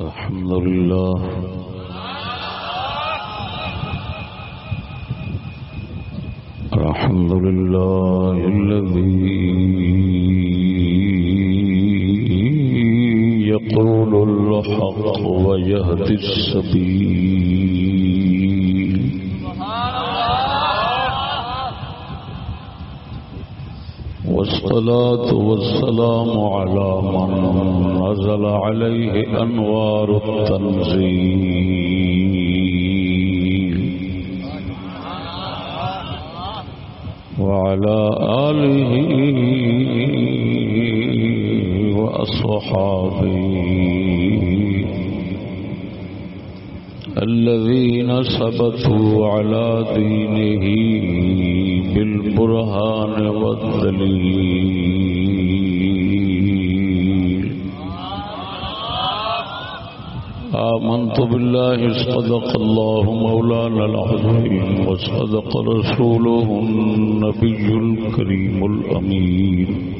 الحمد لله. الحمد لله الذي يقول الحق ويهدي السبيل. والصلاة والسلام على من نزل عليه أنوار التنزيل. وعلى آله وأصحابه. الذين ثبتوا على دينه بالبرهان والدليل آمنت بالله صدق الله مولانا العظيم وصدق رسوله النبي الكريم الأمين.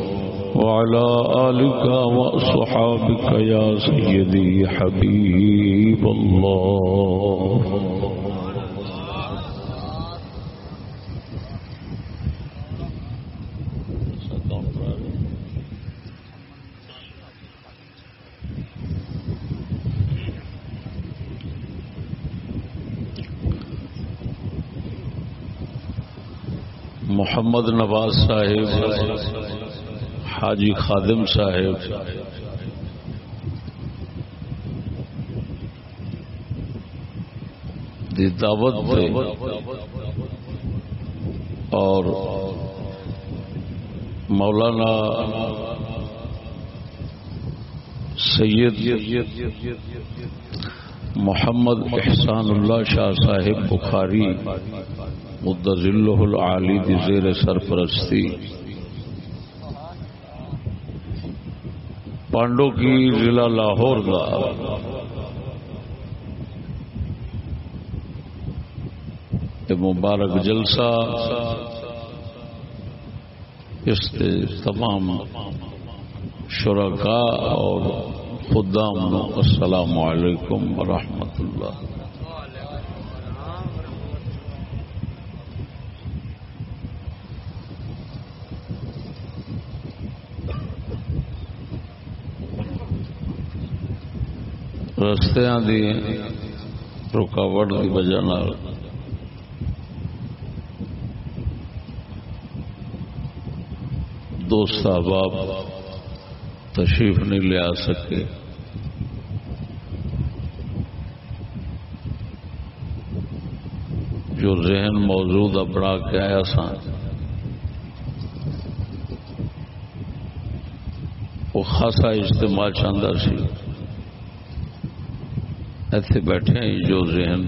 وعلى آلك وأصحابك يا سيدي حبيب الله محمد نواز صاحب حاجی خادم صاحب۔ دی دعوت پہ اور مولانا سید محمد احسان اللہ شاہ صاحب بخاری مدضل العالی دی زیر سرپرستی۔ پانڈو کی ضلع لاہور کا مبارک جلسہ اس تمام شرکا اور خدام، السلام علیکم ورحمۃ اللہ۔ رستیاں دی رکاوٹ کی وجہ دوست احباب تشریف نہیں لے آ سکے۔ جو ذہن موجود اپنا کے آیا سا۔ وہ خاصا اجتماع چاہتا سی۔ ایسے بیٹھے ہیں جو ذہن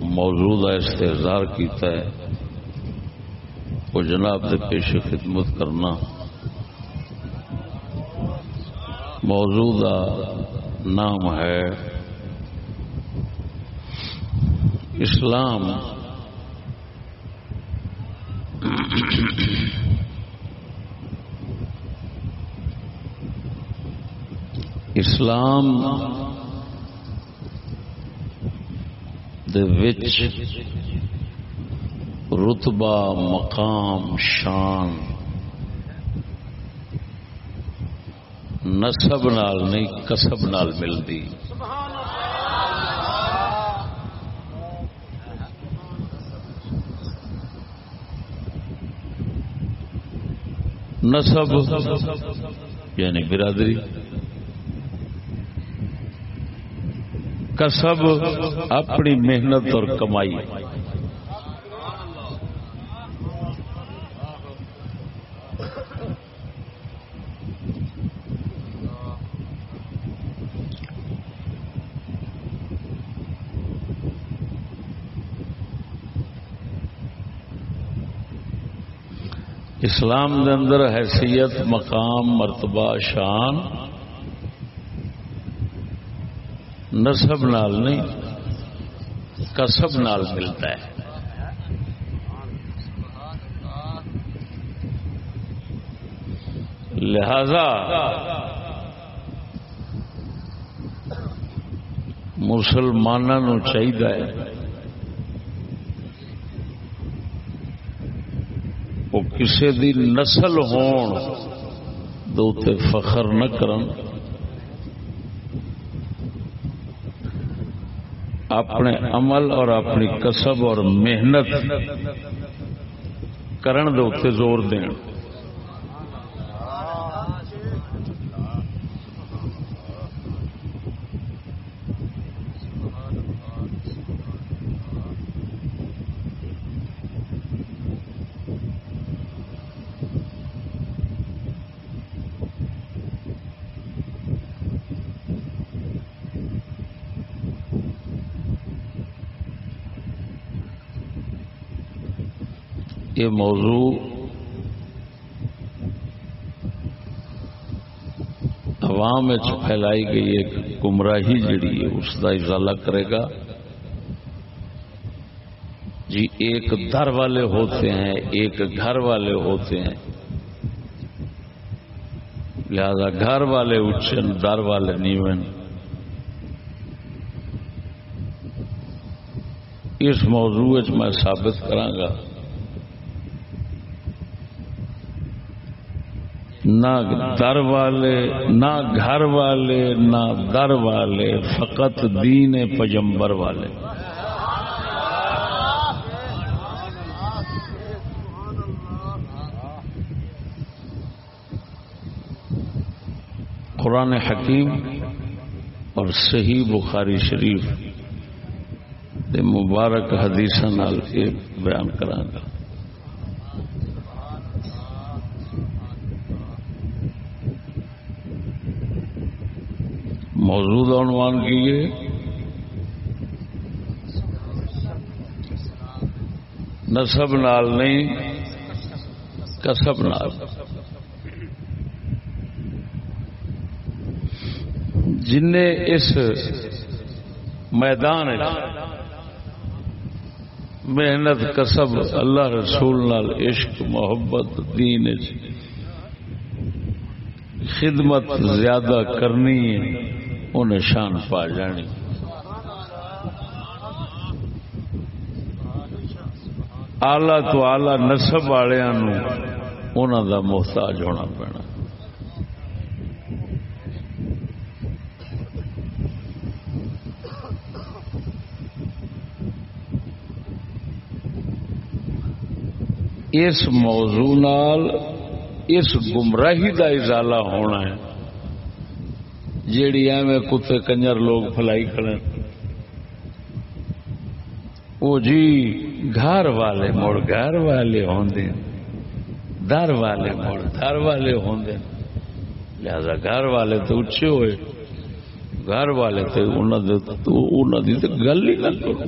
موجودہ استحصار کیتا ہے، وہ جناب سے پیش خدمت کرنا۔ موجودہ نام ہے اسلام۔ اسلام دے وچ رتبہ، مقام، شان نسب نال نہیں، کسب نال ملتی نسب یعنی برادری۔ کسب اپنی محنت اور کمائی۔ اسلام دے اندر حیثیت مقام مرتبہ شان۔ نسب نال نہیں کسب نال ملتا ہے۔ لہذا مسلمانوں چاہیے وہ کسی دی نسل ہون دو تے فخر نہ کرن۔ اپنے عمل اور اپنی کسب اور محنت کرن دے زور دین۔ یہ موضوع عوام پھیلائی گئی ایک گمراہی جڑی ہے، اس کا اضالہ کرے گا۔ جی ایک در والے ہوتے ہیں، ایک گھر والے ہوتے ہیں۔ لہذا گھر والے اچن در والے نیون۔ اس موضوع میں ثابت کرانگا نہ در والے، نہ گھر والے، نہ در والے، فقط دین پجمبر والے۔ قرآن حکیم اور صحیح بخاری شریف دے مبارک حدیث بیان کرانگا موجود عنوان کیے نسب نال نہیں، کسب نال۔ جن اس میدان محنت، کسب، اللہ رسول نال عشق، محبت، دین خدمت زیادہ کرنی ہے۔ انہیں شان پا جانی۔ آلہ تو آلہ نسب والوں دا محتاج ہونا پینا۔ اس موضوع نال اس گمراہی کا ازالہ ہونا ہے۔ جیڑی ایویں کتے کنجر لوگ فلائی کھڑے وہ جی گھر والے مڑ، گھر والے ہوندے در والے مڑ، در والے ہوندے لہذا گھر والے تو اچھے ہوئے۔ گھر والے تو انہوں دی تو گل ہی نہ کرو۔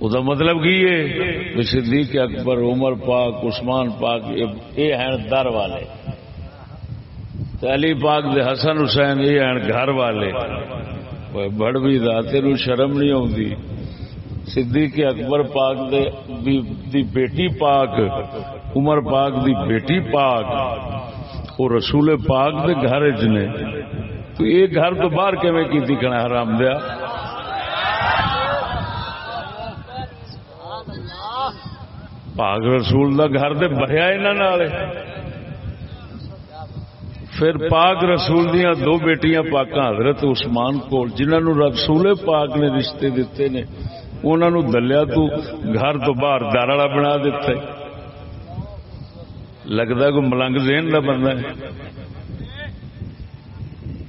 وہ مطلب کی ہے؟ صدیق اکبر، عمر پاک، عثمان پاک یہ ہیں در والے۔ علی پاک دے حسن حسین یہ ہیں گھر والے بڑ بھی تین شرم نہیں آتی صدیق اکبر پاک دے دی دی بیٹی پاک عمر پاک دی بیٹی پاک وہ رسول پاک دے گھر چ نے تو یہ گھر تو باہر کیون کی دکھنا حرام دیا پاک رسول دا گھر تو بھریا انہاں یہاں پھر پاک رسول دیا دو بیٹیاں پاک حضرت عثمان کو جنہوں رسول پاک نے رشتے دیتے نے انہوں دلیا تو گھر تو باہر دار والا بنا دیتا ہے لگتا کوئی ملنگ زین کا بندہ ہے۔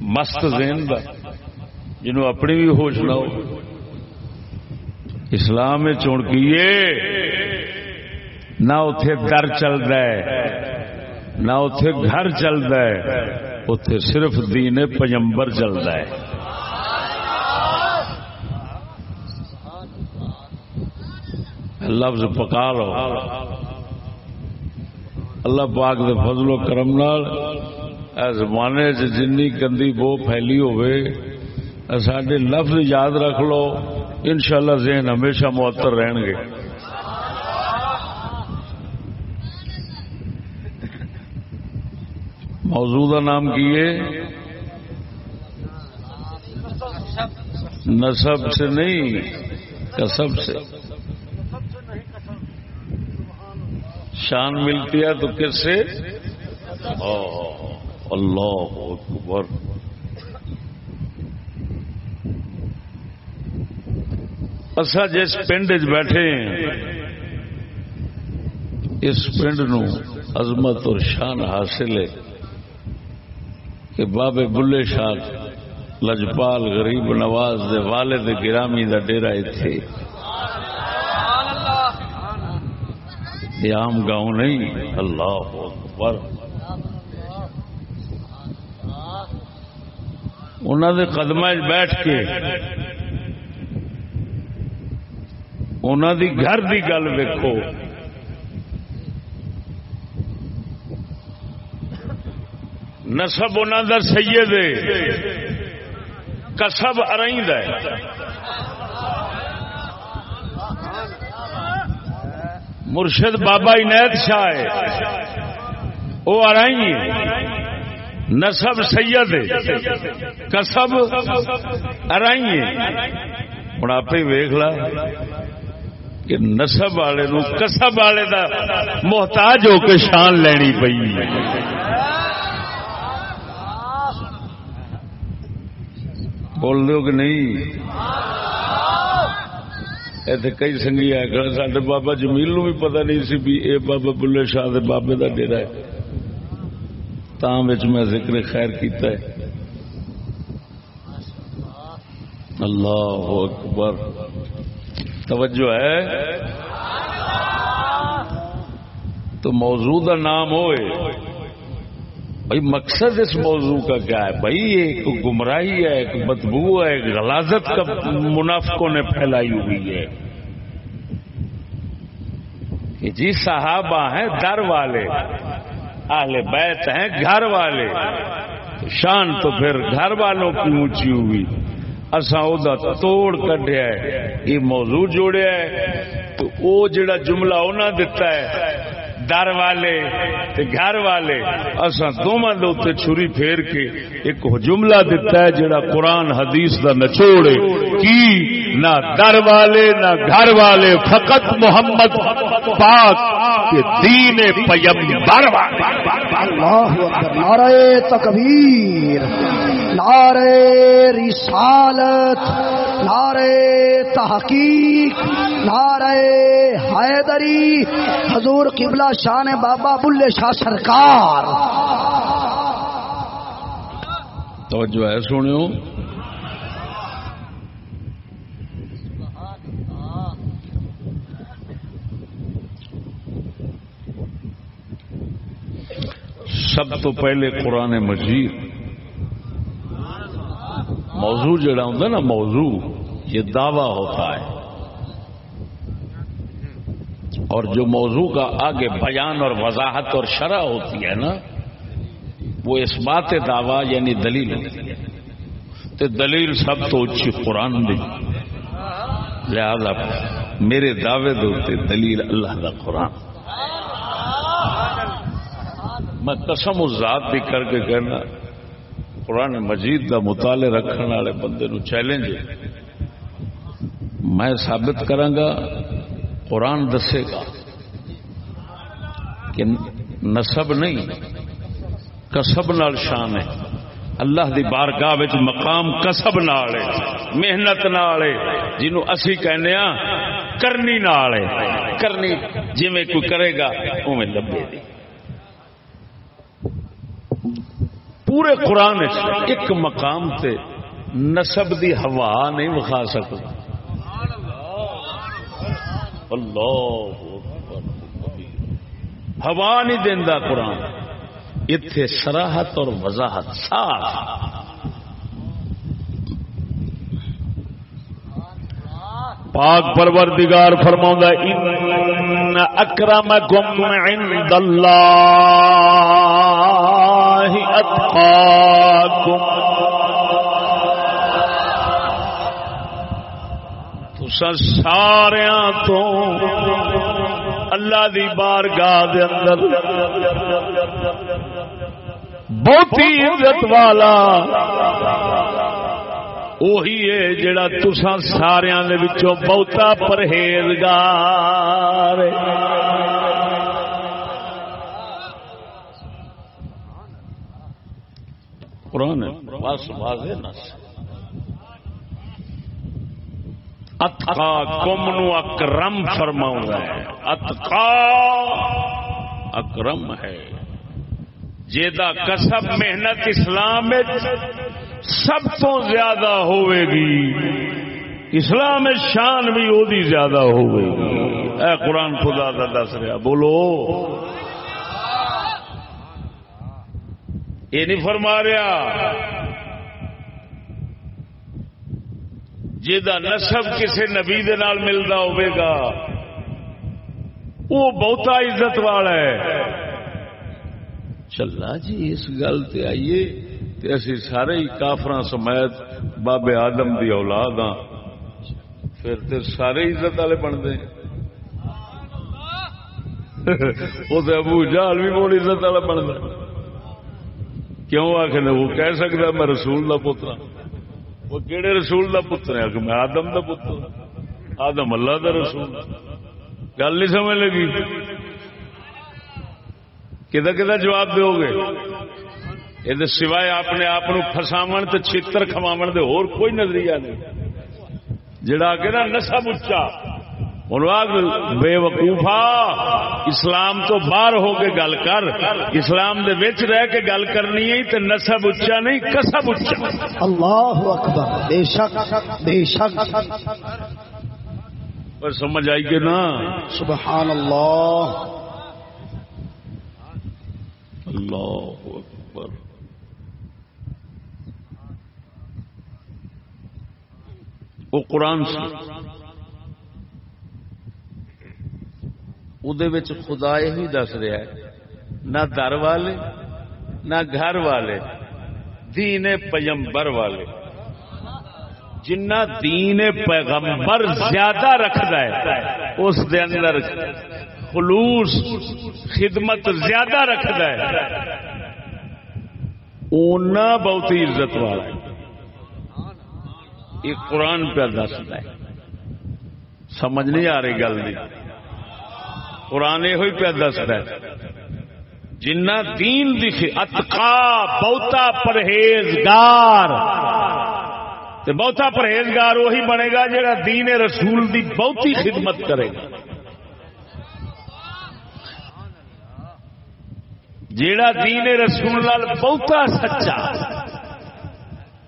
مست زین کا جنہوں اپنی بھی ہوش نہ ہو۔ اسلام میں چونکیے نہ اتے در چلتا ہے۔ نہ اتے گھر چلتا ہے اتے صرف دین پیمبر چلتا ہے۔ لفظ پکا لو۔ اللہ پاک دے فضل و کرم نال زمانے جنی گندی بو پھیلی ہوئے سارے لفظ یاد رکھ لو، انشاءاللہ ذہن ہمیشہ معطر رہن گے۔ موضوع کا نام کیے نصب سے نہیں، کسب سے۔ شان ملتی ہے تو کس سے؟ اللہ اکبر۔ اصا جس پنڈ بیٹھے اس پنڈ نو عظمت اور شان حاصل ہے۔ کہ بابے بلے شاہ لجپال غریب نواز دے والد گرامی دا ڈیرا اتنے یہ عام گاؤں نہیں۔ اللہ اکبر۔ انہوں نے قدم بیٹھ کے انہوں دی گھر دی گل ویکو نسب انہوں کا سید کسب ارائد مرشد بابا عنایت شاہ ہے۔ وہ آرائی نسب سید کسب ارائی ہوں آپ ہی ویخ لا کہ نسب والے نو کسب والے دا محتاج ہو کے شان لینی پی بول دو کہ نہیں؟ ایسے کئی سنگھی آئے سارے بابا جمیل نو بھی پتا نہیں سی بھی اے بابا بلے شاہ دے بابے کا ڈیرا ہے۔ تاں میں ذکر خیر کیتا ہے۔ اللہ اکبر۔ توجہ ہے؟ تو موضوع کا نام ہوئے۔ بھائی مقصد اس موضوع کا کیا ہے؟ بھائی ایک گمراہی ہے، ایک بدبو ہے، ایک غلازت کا منافقوں نے پھیلائی ہوئی ہے۔ کہ جی صحابہ ہیں، در والے، اہل بیت ہیں، گھر والے۔ شان تو پھر گھر والوں کی اونچی ہوئی۔ اصا وہ توڑ کڈیا یہ موضوع جوڑیا ہے۔ تو وہ جڑا جملہ انہیں دتا ہے در والے تے گھر والے اصا دونوں دے چھری پھیر کے ایک جملہ دتا ہے جڑا قرآن حدیث دا نچوڑے کی؟ نہ در والے، نہ گھر والے، فقط محمد پاک کے دین پیمبر اللہ نعرہ تکبیر۔ نعرہ رسالت، نعرہ تحقیق، نعرہ حیدری، حضور قبلہ شان بابا بلے شاہ سرکار۔ توجہ ہے سنو سب تو پہلے قرآن مجید۔ موضوع جڑا ہوں نا، موضوع، یہ دعوی ہوتا ہے۔ اور جو موضوع کا آگے بیان اور وضاحت اور شرح ہوتی ہے نا، وہ اس بات دعوی یعنی دلیل ہوتی ہے۔ تو دلیل سب تو اچھی قرآن دی۔ لہذا میرے دعوے دے دلیل اللہ کا قرآن۔ میں قسم ذات بھی کر کے کہنا قرآن مجید کا مطالعہ رکھنے والے بندے نو چیلنج میں ثابت کرا قرآن دسے گا کہ نسب نہیں، کسب نال شان ہے۔ اللہ دی بارگاہ وچ مقام کسب نال ہے، محنت نال ہے۔ جنوں اسی کہنے ہاں کرنی نال ہے۔ کرنی جویں کوئی کرے گا، اوویں لبے دی پورے قرآن ایک مقام تے نسب دی ہوا نہیں وکھا سکتا۔ اللہ ہوا نہیں دینا قرآن۔ اتے سراہت اور وضاحت صاف پاک پروردگار فرما ان اکرمکم عند اللہ۔ اللہ اتقاکم تسا سارا تو اللہ دی بارگاہ دے اندر بہتی عزت والا وہی ہے جڑا تسا سارا بہتا پرہیزگار قرآن بس، واضح نس اتقا کم نو اکرم فرما ہے اتقا اکرم ہے۔ جیدا کسب محنت اسلام سب تو زیادہ ہوئے گی۔ اسلام شان بھی وہی زیادہ ہوئے گی۔ اے قرآن خدا کا دس رہا، بولو۔ یہ نہیں فرما رہا۔ جا نسب کسی نبی نال ملتا ہوگا وہ بہتا عزت والا ہے۔ چلا جی اس گل تے آئیے تے اسی سارے ہی کافر سمیت بابے آدم دی اولاد ہاں۔ پھر تے سارے عزت والے بنتے وہ تو ابو جال بھی بہت عزت والا بنتا کیوں آخر وہ کہہ سکتا میں رسول کا پتر ہاں۔ وہ کہڑے رسول کا پتر ہے کہ میں آدم کا پتر ہاں۔ آدم اللہ کا رسول ہاں۔ گل نہیں سمجھ لگی؟ کدا کدا جواب دو گے یہ سوائے اپنے آپ فساو تو چیتر کما دے، اور کوئی نظریہ نہیں۔ جڑا کہ نا، نسب اچا بے وقوفا اسلام تو باہر ہو کے گل کر اسلام دے وچ رہ کے گل کرنی ہے تو نسب اچا نہیں کسب اچا اللہ اکبر بے شک بے شک۔ پر سمجھ آئی کہ نا سبحان اللہ۔ اللہ اکبر۔ وہ قرآن سے۔ خدا یہ دس رہا ہے نہ در والے نہ گھر والے دین پیمبر والے جنہ دین پیغمبر زیادہ رکھد ہے اس دے اندر خلوص خدمت زیادہ رکھد ہے اونا بہت عزت والا ہے یہ قرآن پہ دستا ہے سمجھ نہیں آ رہی گل نہیں قرآن یہ پہ دستا ہے۔ جنہ دین دکھے اتقا، بہتا پرہیزگار۔ بہتا پرہیزگار وہی بنے گا جا دین رسول دی بہتی خدمت کرے گا۔ جیڑا دین رسول لال بہتا سچا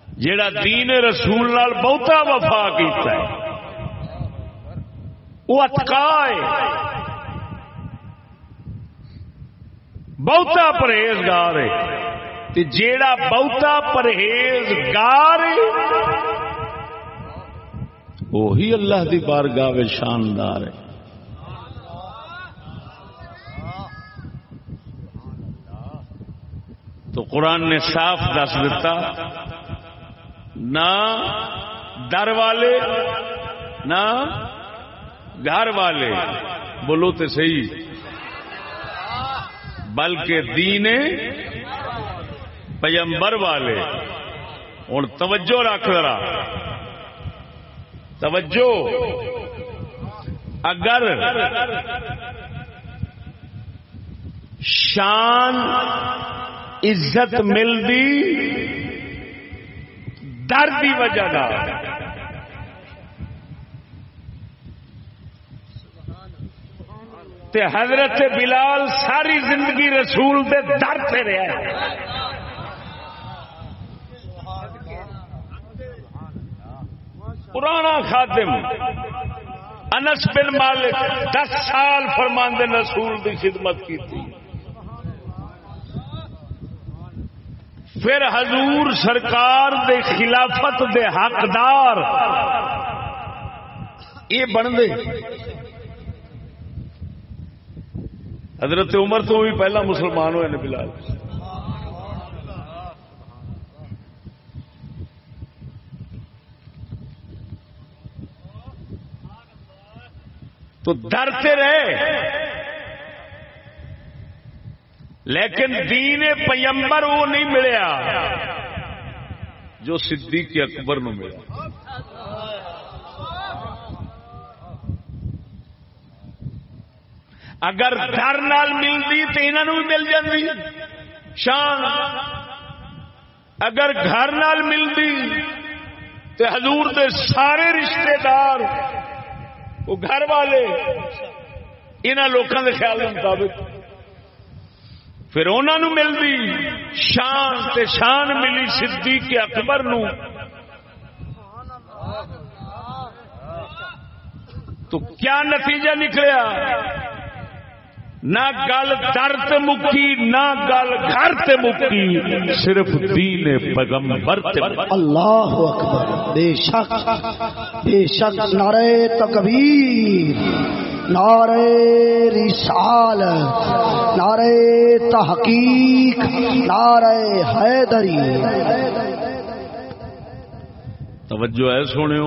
جیڑا دین رسول لال بہتا وفا کیتا ہے، وہ اتکا ہے۔ بہتا پرہیزگار ہے جیڑا بہتا پرہیزگار وہی اللہ دی بارگاہ شاندار ہے تو قرآن نے صاف دس دیتا نہ در والے نہ گھر والے بولو تو صحیح بلکہ دین پیمبر والے۔ ہوں توجہ رکھ رہا توجہ۔ اگر شان عزت ملتی درد کی وجہ تے حضرت بلال ساری زندگی رسول دے در سے رہا پرانا خادم انس بن مالک دس سال فرماند رسول کی خدمت کی تھی پھر حضور سرکار دے خلافت دے حقدار یہ بن دے حضرت عمر تو بھی پہلا مسلمان ہوئے نے بلال۔ تو ڈرتے رہے۔ لیکن دین پیمبر وہ نہیں ملیا جو صدیق اکبر نو ملا اگر ڈر نال ملتی تو انہوں بھی مل جاتی شان. اگر گھر نال ملتی تو حضور دے سارے رشتہ دار، وہ گھر والے انہوں لوگوں کے خیال مطابق. پھر انہوں ملتی شان تے شان ملی صدیق کے اکبر نو تو کیا نتیجہ نکلیا؟ نہ گل در تے مکی نہ گل گھر تے مکی صرف دین پیغمبر تے اللہ اکبر بے شک بے شک نعرہ تکبیر نعرہ رسال نعرہ تحقیق نعرہ حیدری۔ توجہ ہے سونے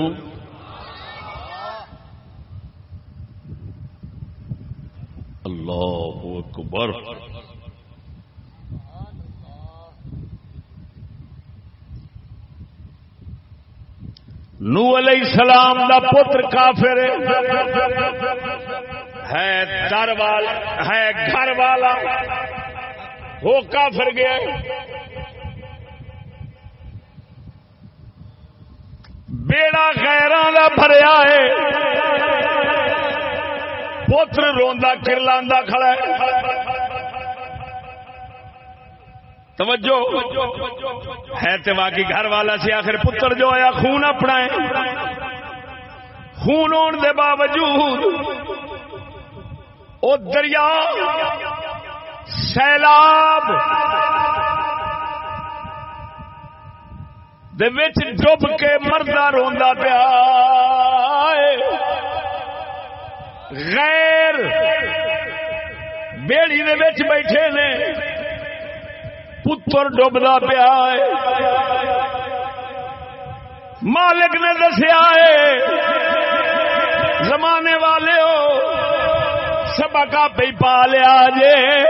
اللہ اکبر۔ نو علیہ السلام دا پتر کافر ہے۔ در والا ہے گھر والا۔ وہ کافر گیا بیڑا غیراں دا بھریا ہے۔ پوتر روندا، کرلا کھڑا ہے۔ توجہ۔ ہے تو باقی گھر والا سی، آخر پتر جو آیا، خون اپنا ہے۔ خون ہونے دے باوجود او دریا، سیلاب دے وچ ڈب کے مردہ روندا پیا۔ غیر بیڑی دے وچ بیٹھے نے، پتر ڈبدا پیا مالک نے دسیا ہے، زمانے والے ہو سبقا پہ پا لیا جے۔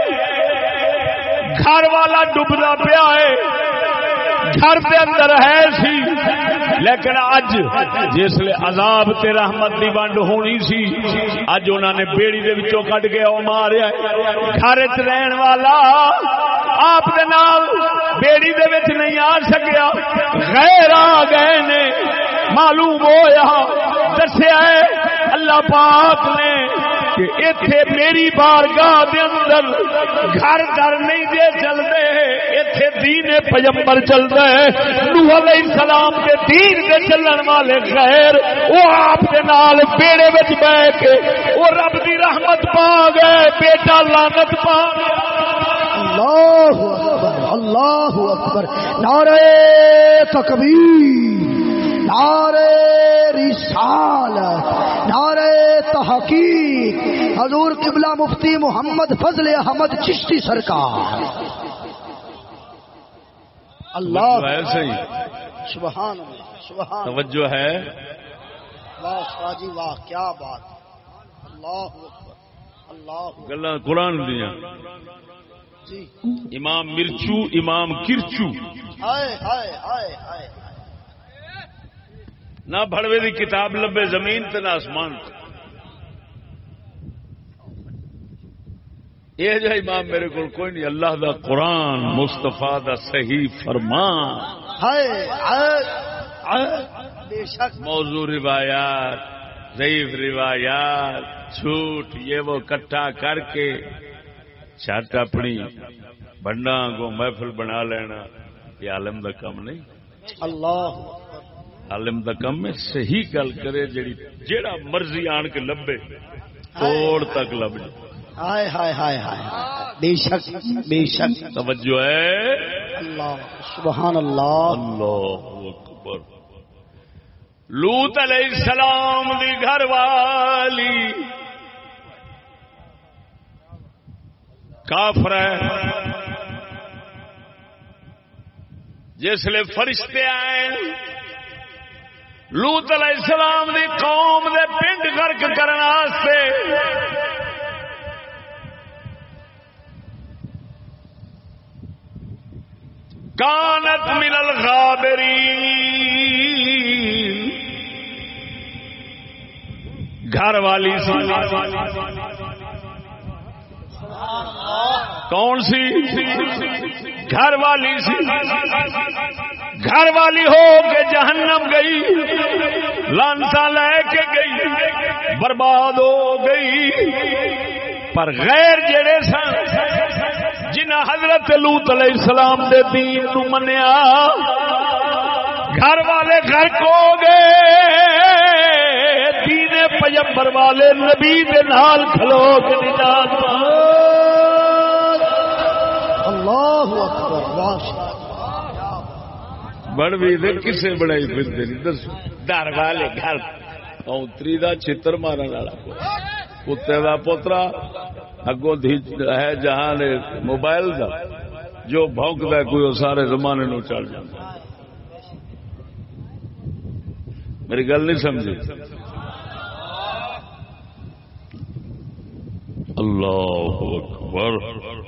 گھر والا ڈبدا پیا ہے۔ گھر کے اندر ہے سی۔ لیکن اج جسے عذاب تے رحمت دی ونڈ ہونی سی، اج انہوں نے بیڑی دے وچوں کٹ کے او ماریا گھر چ رہن والا آپ دے نال بیڑی دے وچ نہیں آ سکیا۔ غیر آ گئے نے، معلوم ہویا، دسیا ہے، اللہ پاک نے کہ اتے میری بارگاہ دے اندر گھر گھر نہیں دے چلتے اتے دین پیمبر چلتا ہے نوح علیہ السلام کے دین دے چلن والے غیر، وہ آپ دے نال بیڑے وچ بیٹھ کے، وہ رب دی رحمت پا گئے، بیٹا لانت پا اللہ اکبر اللہ اکبر، نعرہ تکبیر۔ نعرہ رسالت نعرہ تحقیق۔ حضور قبلہ مفتی محمد فضل احمد چشتی سرکار۔ اللہ سبحان اللہ سبحان توجہ ہے۔ واہ ساجی واہ کیا بات۔ اللہ اکبر اللہ گلا قرآن دیا جی۔ امام مرچو امام کرچو۔ ہائے ہائے ہائے ہائے۔ نہ بڑوے دی کتاب لبے زمین تے نہ آسمان یہ جو امام میرے کو کوئی نہیں اللہ دا قرآن مستفا دا صحیح فرمان۔ موضوع روایات ضعیف روایات جھوٹ یہ وہ کٹھا کر کے چھٹ اپنی بنڈا کو محفل بنا لینا یہ عالم دا کم نہیں۔ اللہ عالم دا کم ہے صحیح گل کرے جیڑی جیڑا مرضی آن کے لبے توڑ تک لب جائے۔ ہائے ہائے ہائے ہائے۔ بے شک بے شک۔ توجہ ہے؟ اللہ سبحان اللہ۔ اللہ اکبر۔ لوت علیہ السلام دی گھر والی۔ کافر ہے۔ جس لیے فرشتے آئے۔ لوت علیہ السلام دی قوم دے پنڈ گرک کرنے واسطے کانت من الغابرین۔ گھر والی سی۔ کون سی؟ گھر والی سی۔ گھر والی ہو کے جہنم گئی، لانسا لے کے گئی، برباد ہو گئی۔ پر غیر جڑے سن، جنہ حضرت لوت علیہ السلام دے دین نو منیا، گھر والے گھر کو گئے۔ دین پیمبر والے نبی دے نال کھلو کے نجات اللہ اکبر بڑ بھی دے کسے بڑائی پھرتے نہیں دس ڈر والے گھر۔ اونتری دا چتر مارن والا۔ کتے دا پوترا اگو ہے جہان موبائل دا جو بھونکتا ہے کوئی سارے زمانے نو چل جاتا میری گل نہیں سمجھی؟ اللہ اکبر۔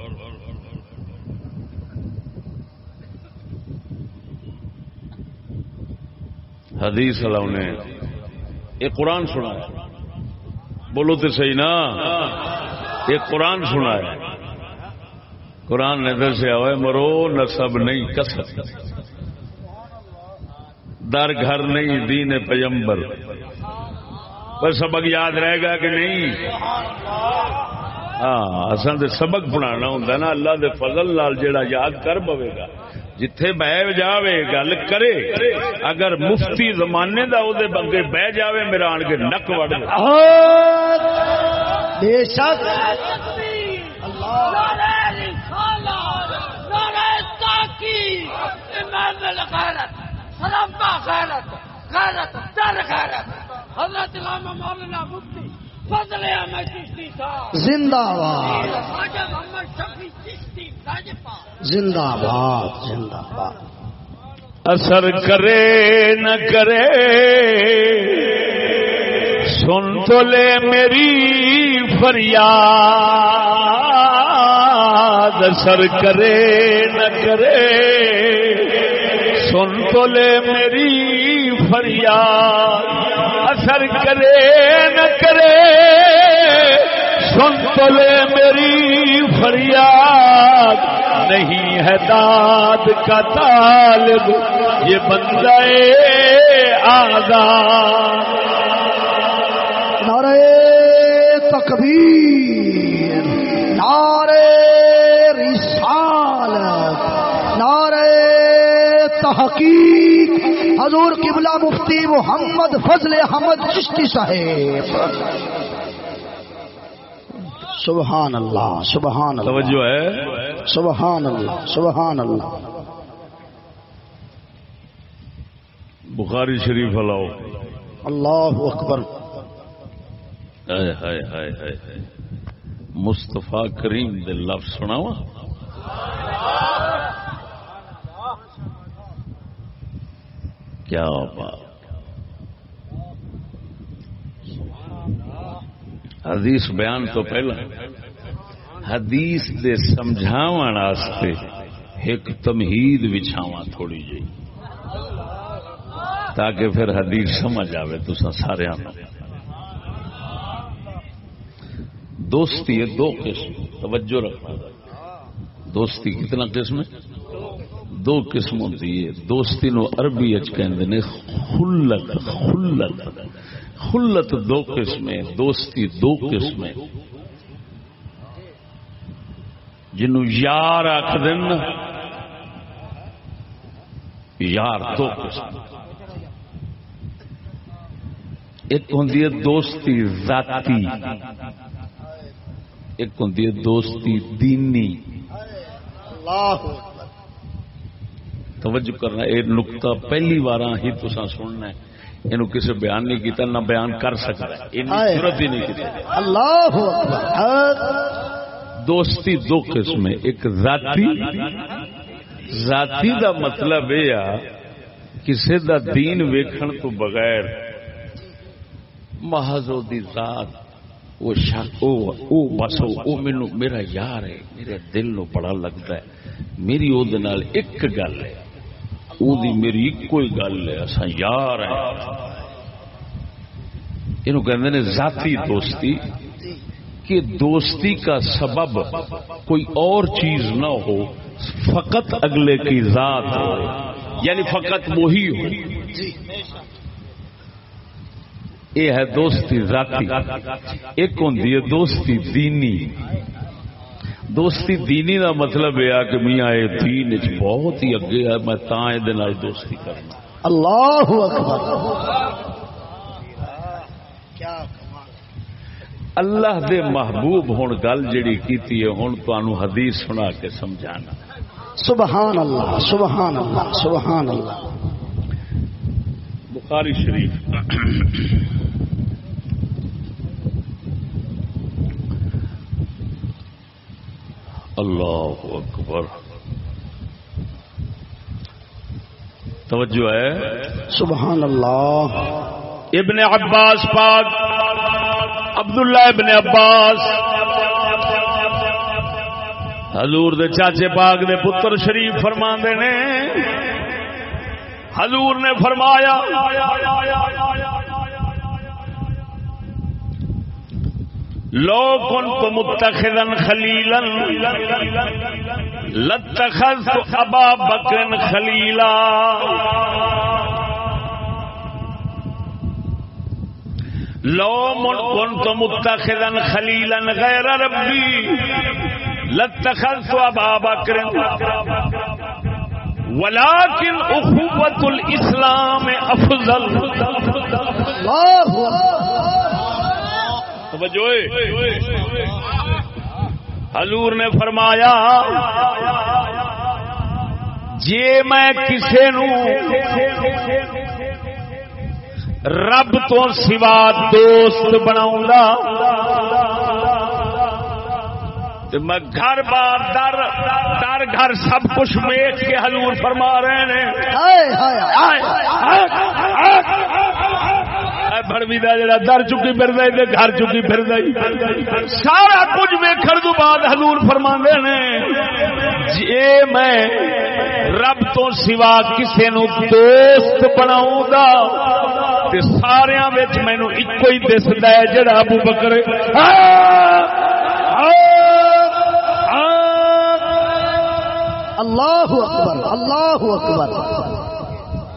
حدیث اللہ نے یہ قرآن سنا ہے بولو تو صحیح نا۔ یہ قرآن سنا ہے قرآن نے دسیا ہوئے، مرو نسب نہیں، کسب۔ در گھر نہیں، دین پیمبر پر سبق یاد رہے گا کہ نہیں؟ ہاں اصل تو سبق پڑھانا ہوں نا، اللہ دے فضل لال جڑا یاد کر پوے گا۔ جتھے بہ جاوے گل کرے۔ اگر مفتی زمانے دا او دے بگے بہ جاوے میرا آن کے نک وڑ دے۔ بے شک! حضرت علامہ مولانا مفتی فضل احمد چشتی صاحب! زندہ باد خواجہ محمد شفیع چشتی راجپا زندہ باد زندہ باد۔ اثر کرے نہ کرے، سن تو لے میری فریاد۔ اثر کرے نہ کرے، سن تو لے میری فریاد۔ اثر کرے نہ کرے سن لے میری فریاد، نہیں ہے داد کا طالب، یہ بندہ آزاد۔ نعرے تکبیر نعرے رسالت نعرے تحقیق۔ حضور قبلہ مفتی محمد فضل احمد چشتی صاحب۔ سبحان اللہ سبحان اللہ۔ توجہ ہے۔ سبحان اللہ سبحان اللہ۔ بخاری شریف ہلاؤ۔ اللہ اکبر۔ ہائے ہائے ہائے ہائے ہائے۔ مستفا کریم دے لفظ سناوا کیا بات۔ حدیث بیان تو پہلا۔ حدیث دے سمجھاون واسطے ایک تمہید بچھاواں تھوڑی جی تاکہ پھر حدیث سمجھ آئے تو سارے دوستی ہے دو قسم، توجہ رکھنا۔ دوستی کتنا قسم ہے؟ دو قسم ہوتی ہے۔ دوستی نو عربی اچ کہندے نے خلت خلت خلت دو قسمیں دوستی دو قسمیں۔ جنو یار آخ دن یار دو قسم ایک ہوں دوستی ذاتی ایک ہوں دوستی دینی۔ توجہ کرنا یہ نقطہ پہلی بار ہی تسا سننا ہے۔ یہ کسی بیان نہیں کیتا نہ بیان کر سکتا۔ ہے ہی نہیں کی اللہ اکبر۔ دوستی دو قسم ہے ایک ذاتی ذاتی دا مطلب یہ آ کسی دا دین ویکھن تو بغیر محض دی ذات وہ شک او بس او- میرا یار ہے میرے دل نو بڑا لگتا ہے۔ میری او دے نال ایک گل ہے۔ دی میری ایکو ہی گل ہے، اساں یار ہیں۔ اینو کہندے نے ذاتی دوستی، کہ دوستی کا سبب کوئی اور چیز نہ ہو، فقط اگلے کی ذات ہو۔ یعنی فقط وہی ہو۔ یہ ہے دوستی ذاتی۔ ایک ہوں دوستی دینی۔ دوستی دینی دا مطلب یہ کہ میاں یہ دین وچ بہت ہی اگے ہے میں تاں یہ نال دوستی کرنا۔ اللہ اکبر۔ کیا کمال اللہ دے محبوب ہون گل جڑی کیتی ہے ہن تانوں حدیث سنا کے سمجھانا۔ سبحان اللہ سبحان اللہ سبحان اللہ بخاری شریف۔ اللہ اکبر۔ توجہ ہے۔ سبحان اللہ۔ ابن عباس پاک۔ عبداللہ ابن عباس۔ حضور دے چاچے پاک دے پتر شریف فرما نے۔ حضور نے فرمایا۔ لو كنت متخذا خليلا لاتخذت ابا بکر خلیلا۔ لو من كنت متخذا خليلا غير ربي لاتخذت ابا بكر ولكن اخوة الاسلام افضل۔ اللہ توجہ حضور نے فرمایا جے میں کسے نو رب تو سوا دوست بناؤں گا تو میں گھر بار در در گھر سب کچھ ویچ کے حضور فرما رہے ہیں اے بڑوی دا جڑا در چکی پھر گھر چکی پھر سارا کچھ ویکھن تو بعد حضور فرما نے جے میں رب تو سوا کسے نو دوست بناؤں گا تے سارا مینو ایک ہی دستا ہے جڑا ابو بکر اللہ اکبر اللہ اکبر۔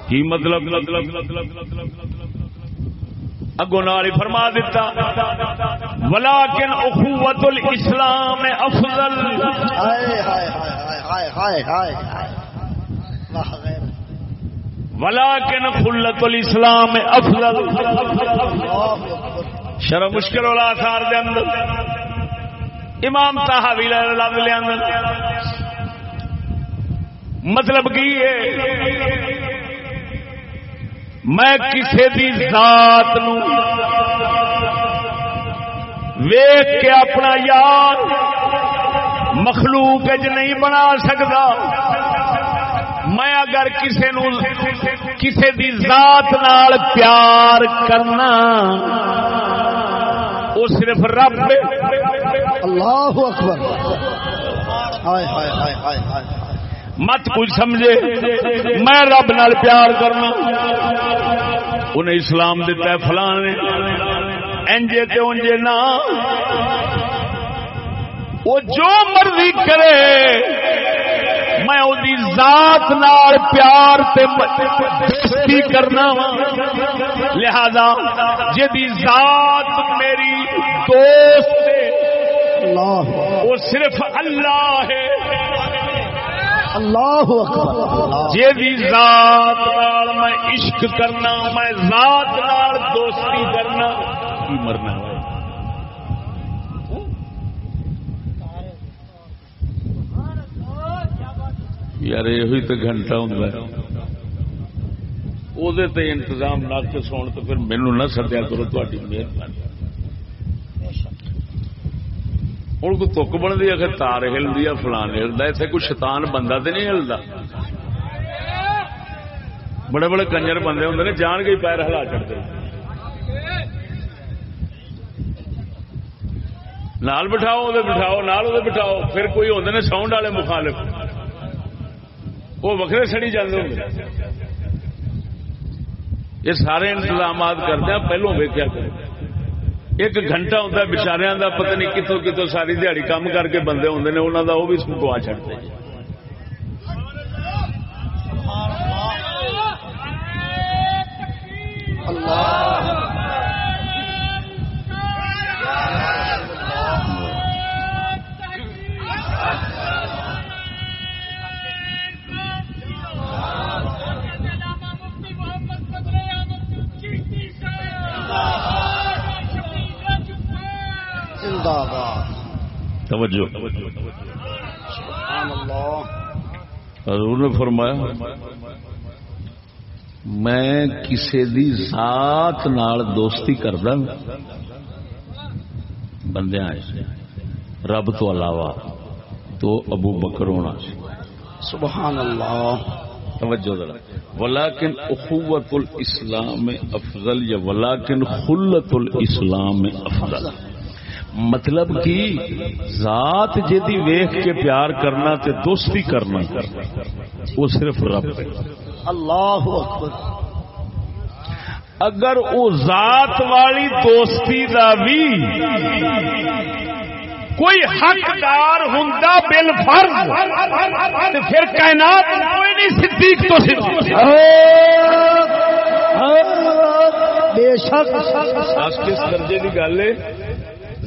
کی مطلب؟ اگو ناری فرما دیتا ولیکن اخوت الاسلام افضل۔ ولیکن خلت الاسلام افضل۔ شرم مشکل والا آثار دے اندر۔ امام تحاوی لفظ لے اندر مطلب کی ہے؟ میں کسی دی ذات نو ویخ کے اپنا یار مخلوق نہیں بنا سکتا میں اگر کسی نو کسی دی ذات نال پیار کرنا وہ صرف رب اللہ اکبر۔ ہائے ہائے ہائے ہائے ہائے۔ مت کچھ سمجھے۔ میں رب نال پیار کرنا۔ انہیں اسلام دیتا ہے فلان نے انجے تے انجے نہ وہ جو مرضی کرے، میں وہی ذات نال پیار تے دوستی کرنا لہذا جی ذات میری دوست وہ صرف اللہ ہے۔ اللہ اکبر اللہ جی ذات نال میں عشق کرنا، میں ذات نال دوستی کرنا، کی مرنا یار یہ تو گھنٹہ ہوں وہ انتظام ناقص ہون تو پھر مینو نہ سدیا کرو تاری مہربانی۔ ہوں کوئی تک بنتی اگر تار ہلدی ہے، فلان ہلدا اتنے کوئی شیطان بندہ تو نہیں ہلدا۔ بڑے بڑے کنجر بندے ہوں نے، جان کے پیر ہلا چڑھتے نال بٹھاؤ وہ بٹھاؤ، نال وہ بٹھاؤ، پھر کوئی ہوتے نے ساؤنڈ والے مخالف۔ وہ وکرے سڑی جاتے ہوں یہ سارے انتظامات کرتے ہیں پہلو ویکیا کرو۔ ایک گھنٹہ ہوتا بچاریا کا پتہ نہیں کتوں کتوں ساری دیہڑی کام کر کے بندے ہوں نے انہوں کا وہ بھی گوا چڑھتے ہیں اللہ زندہ باد۔ توجہ۔ سبحان اللہ۔ حضور نے فرمایا میں کسی دی ذات نال دوستی کردا بندیاں سے رب تو علاوہ تو ابو بکر ہونا سبحان اللہ۔ توجہ ذرا۔ ولیکن اخوت الاسلام افضل یا ولیکن خلت الاسلام افضل۔ مطلب کی ذات جدی ویخ کے پیار کرنا تے دوستی کرنا وہ صرف رب ہے۔ اللہ اکبر۔ اگر وہ ذات والی دوستی دا بھی کوئی حقدار ہوں بل فرض پھر کائنات کوئی نہیں صدیق تو صدیق۔ بے شک۔ کس درجے کی گل ہے؟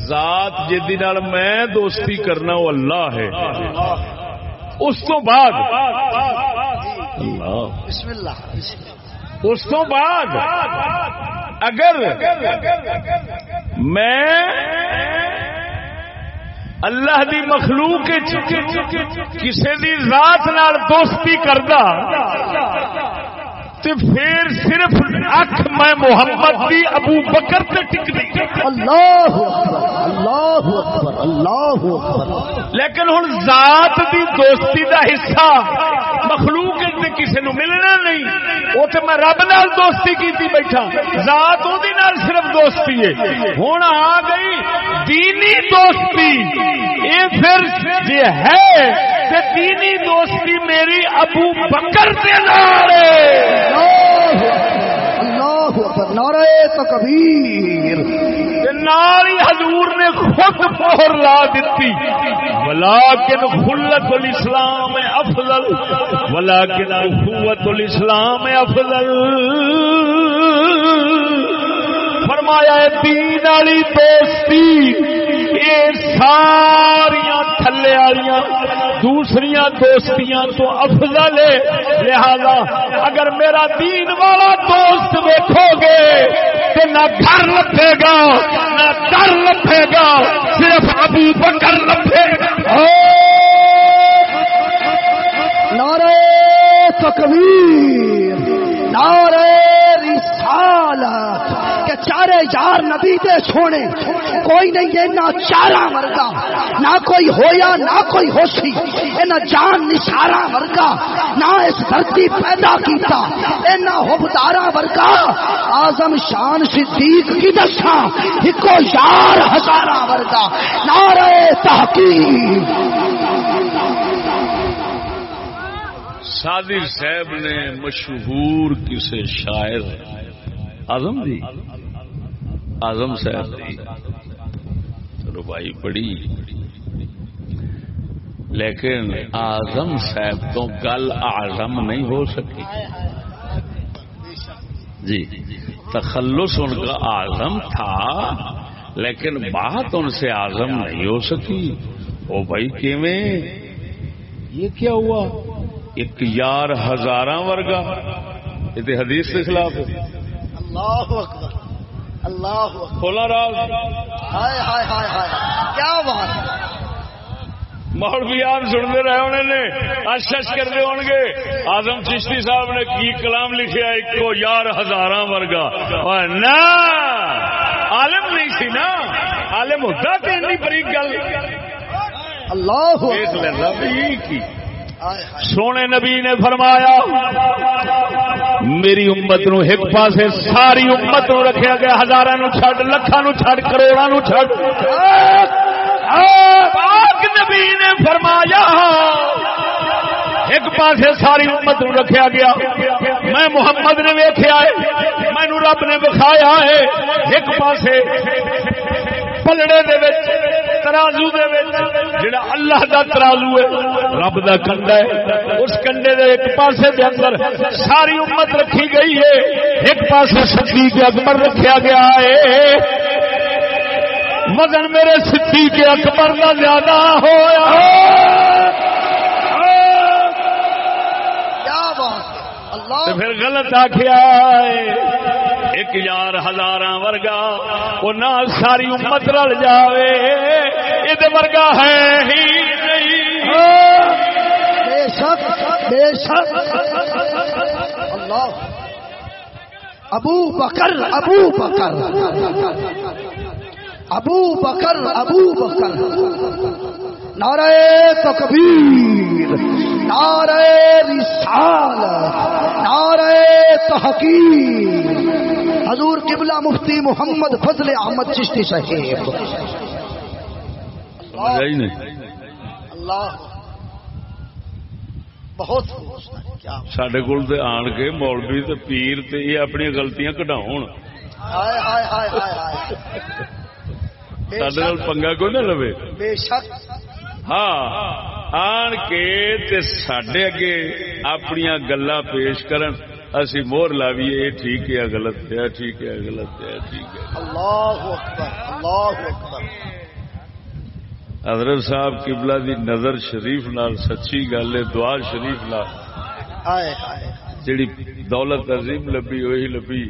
ذات جدی نال میں دوستی کرنا وہ اللہ ہے۔ اس تو بعد اس تو بعد اگر میں اللہ دی مخلوق کسی دی ذات نال دوستی کردا تے پھر صرف اکھ میں محمد دی ابو بکر تے ٹکدی اللہ اکبر اللہ اکبر اللہ اکبر۔ لیکن ہن ذات دی دوستی دا حصہ مخلوق تے کسے نو ملنا نہیں۔ او تے میں رب نال دوستی کیتی بیٹھا۔ ذات اودی نال صرف دوستی ہے۔ ہن آ گئی دینی دوستی۔ اے پھر جے ہے تے دینی دوستی میری ابو بکر دے نال۔ ہے اللہ اکبر، نعرہ تکبیر۔ نال ہی حضور نے خود مہر لا دیتی۔ ولیکن خلت الاسلام افضل، ولیکن اخوت الاسلام افضل۔ فرمایا ہے، دین والی دوستی دوسریاں دوستیاں تو افضل ہے۔ لہذا اگر میرا دین والا دوست دیکھو گے تو نہ گھر لپے گا، نہ در لپے گا، صرف ابو بکر لپے گا۔ نعرہ تکبیر، نعرہ رسالت کہ چارے یار نبی دے چھوڑے کوئی نہیں ہے، نہ چارہ ورگا نہ کوئی ہویا، نہ کوئی ہوشی، اے نہ جان نشارہ ورگا نہ اس دھرتی پیدا کیتا، اے نہ حبدارہ ورگا۔ آزم شان صدیق کی دسا ہکو یار ہزارہ ورگا، نعرہ تحقیق۔ صادر صاحب نے مشہور کسی شاعر آزم دی؟ آزم صاحب دی۔ چلو بھائی، بڑی۔ لیکن آزم صاحب تو گل آزم نہیں ہو سکی۔ جی تخلص ان کا آزم تھا، لیکن بات ان سے آزم نہیں ہو سکی۔ او بھائی، کیویں؟ یہ کیا ہوا؟ ایک یار ہزاراں ورگا۔ یہ تو حدیث کے خلاف۔ ہے اللہ اکبر اللہ کھولا راز۔ ہائے ہائے ہائے ہائے۔ کیا بات ہے؟ مولوی آن سنتے رہے ہونے نے اشش کرتے ہون گے۔ آدم چشتی صاحب نے کی کلام لکھیا ایک کو یار ہزاراں ورگا۔ نہ عالم نہیں سی نا۔ عالم ہوتا تو اتنی بریک گل۔ اللہ دیکھ لینا کی۔ سونے نبی نے فرمایا، میری امت نو ایک پاسے ساری امت نو رکھیا گیا ہزاراں نو چھڈ، لکھاں نو چھڈ، کروڑاں نو چھڈ۔ پاک نبی نے فرمایا، ایک پاسے ساری امت نو رکھیا گیا میں محمد نے ویکھیا ہے، مینوں رب نے بخایا ہے، ایک پاسے پلڑے دے وچ ترازو دے جڑا اللہ دا ترازو ہے رب دا کنڈا ہے۔ اس کنڈے دے ایک پاسے دے اندر ساری امت رکھی گئی ہے۔ ایک پاسے صدیق اکبر رکھیا گیا ہے۔ وزن میرے صدیق اکبر کا زیادہ ہویا۔ پھر غلط آخیا ایک یار ہزار ورگا وہ نہ ساری امت رل جاوے۔ یہ ورگا ہے ہی نہیں۔ بے شک بے شک اللہ ابو بکر ابو بکر۔ ابو بکر ابو بکر۔ نعرہ تکبیر، نعرہ رسالت، نعرہ تحقیق حضور قبلہ مفتی محمد فضل احمد چشتی صاحب۔ اللہ۔ بہت سڈے کول تے آن کے مولوی تے پیر تے یہ اپنی غلطیاں ہائے بے سڈے نال پنگا کوئی نہ لوے؟ بے شک۔ ہاں آن کے تے سڈے اگے اپنی گلا پیش کرن۔ اسی مور لاویے یہ ٹھیک ہے غلط ہے ٹھیک ہے غلط ہے ٹھیک ہے۔ اللہ اکبر اللہ اکبر۔ حضرت صاحب قبلہ دی نظر شریف نال سچی گل ہے دعا شریف نال۔ جیڑی دولت عظیم لبی وہی لبی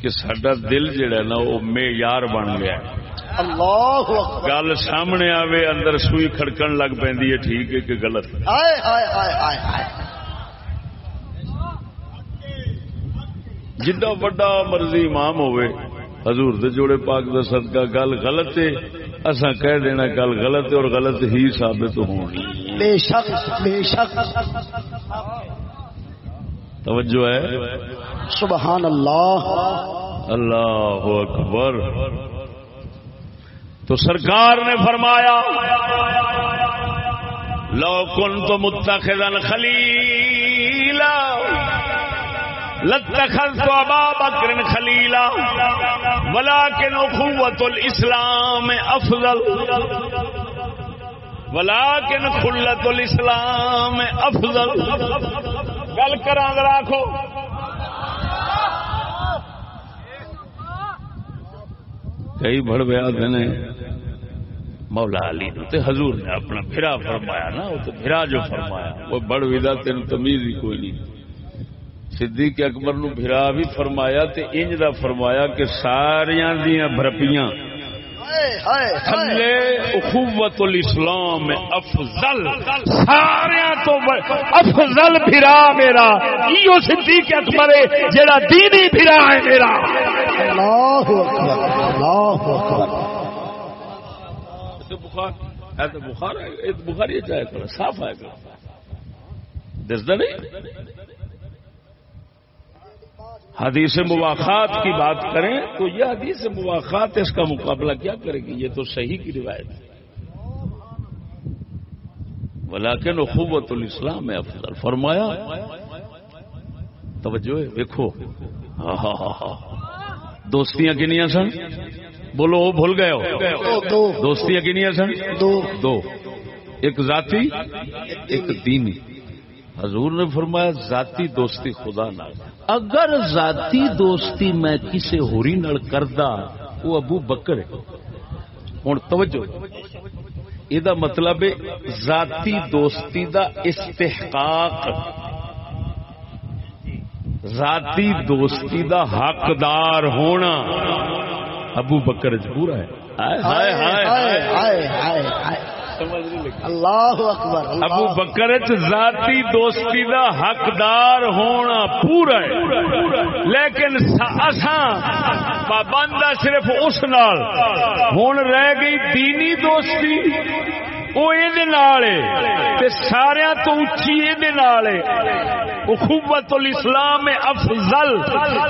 کہ سڈا دل جڑا نا وہ معیار بن گیا اللہ اکبر۔ گل سامنے آوے اندر سوئی کھڑکن لگ ہے ٹھیک ہے کہ غلط ہائے ہائے ہائے ہائے ہائے جڈا وڈا مرضی امام ہوئے حضور دے جوڑے پاک دا صدقہ گل غلط ہے اساں کہہ دینا گل غلط ہے اور غلط ہی ثابت ہونی بے شک بے شک۔ توجہ ہے۔ سبحان اللہ۔ اللہ اکبر۔ تو سرکار نے فرمایا لو کن تو متخذن خلیلا لتخذ تو ابا بکر خلیلا ولكن اخوت الاسلام افضل ولكن خلت الاسلام افضل گل کراں ذرا آکھو کئی بڑ بیاد نے، مولا علی نو تے حضور نے اپنا بھرا فرمایا نا، وہ تو بھرا جو فرمایا، وہ بڑ ودا تین تمیز ہی کوئی نہیں۔ صدیق اکبر نو بھرا بھی فرمایا تے انج دا فرمایا کہ ساریاں دیاں بھرپیاں تھلے اخوت الاسلام افضل سارے تو افضل بھرا میرا ایو صدیق اکبر ہے جڑا دینی بھرا ہے میرا۔ اللہ اکبر اللہ اکبر۔ بخار بخار ہے یہ تو بخار یہ جائے کرا صاف آئے گا دستا نہیں؟ حدیث مواخات کی بات کریں تو یہ حدیث مواخات اس کا مقابلہ کیا کرے گی؟ یہ تو صحیح کی روایت ہے۔ ولیکن اخوت الاسلام ہے افضل۔ فرمایا توجہ دیکھو دوستیاں کنیاں سن؟ بولو وہ بھول گئے ہو۔ دو دو۔ دوستیاں کنیاں سن؟ دو۔ دو۔ ایک ذاتی ایک دینی۔ حضور نے فرمایا، ذاتی دوستی خدا نہ اگر ذاتی دوستی میں کسی ہوری نال کردا، وہ ابو بکر ہے۔ ہوں توجہ۔ یہ مطلب ہے ذاتی دوستی دا استحقاق۔ ذاتی دوستی دا حقدار ہونا۔ ابو بکر پورا ہے۔ ہائے ہائے ہائے ہائے ہائے اللہ اکبر ابو بکر ذاتی دوستی دا حقدار ہونا پورا ہے۔ لیکن اساں پابند صرف اس نال۔ ہن رہ گئی دینی دوستی۔ وہ یہ سارا تو اچھی یہ اخوت الاسلام افضل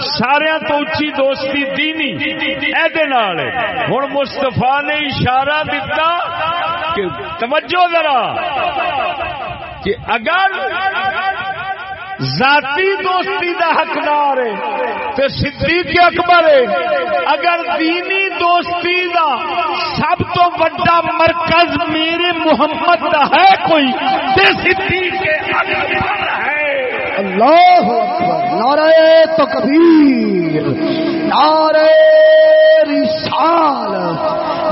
سارا تو اچھی دوستی دینی ہوں مستفا نے اشارہ دتا کہ توجہ ذرا کہ اگر ذاتی دوستی دا حقدار ہے۔ تو صدیق اکبر ہے۔ اگر دینی دوستی دا سب تو بڑا مرکز میرے محمد دا ہے کوئی تے صدیق اکبر ہے۔ اللہ اکبر نعرہ تکبیر، نعرہ رسال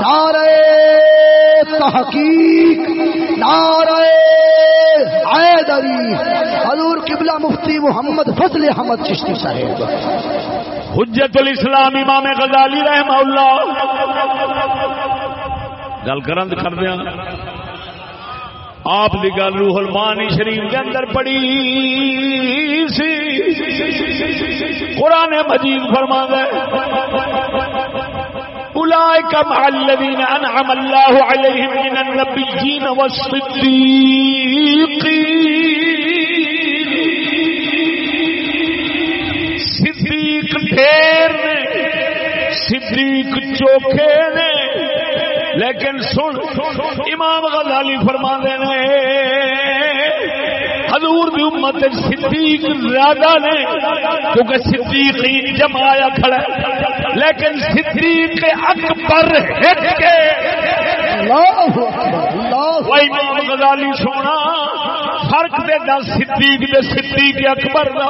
نعرہ تحقیق، نعرہ حیدری حضور قبلہ مفتی محمد فضل احمد چشتی صاحب۔ حجت الاسلام امام غزالی رحمہ اللہ۔ گل کرن کر دیا آپ کی گل روح المانی شریف کے اندر پڑی سی۔ قرآن مجید فرما ہے أولئك مع الذين أنعم الله عليهم من النبيين والصديقين. صدیق ڈھیر نے، صدیق چوکھے نے، لیکن سن، امام غزالی فرما نے، حضور دی امت صدیق زیادہ نے، کیونکہ صدیقین جمایا کھڑا ہے۔ لیکن صدیق اکبر ہٹ کے اللہ اکبر اللہ وہ امام غزالی سونا فرق دے دا صدیق دے صدیق اکبر دا۔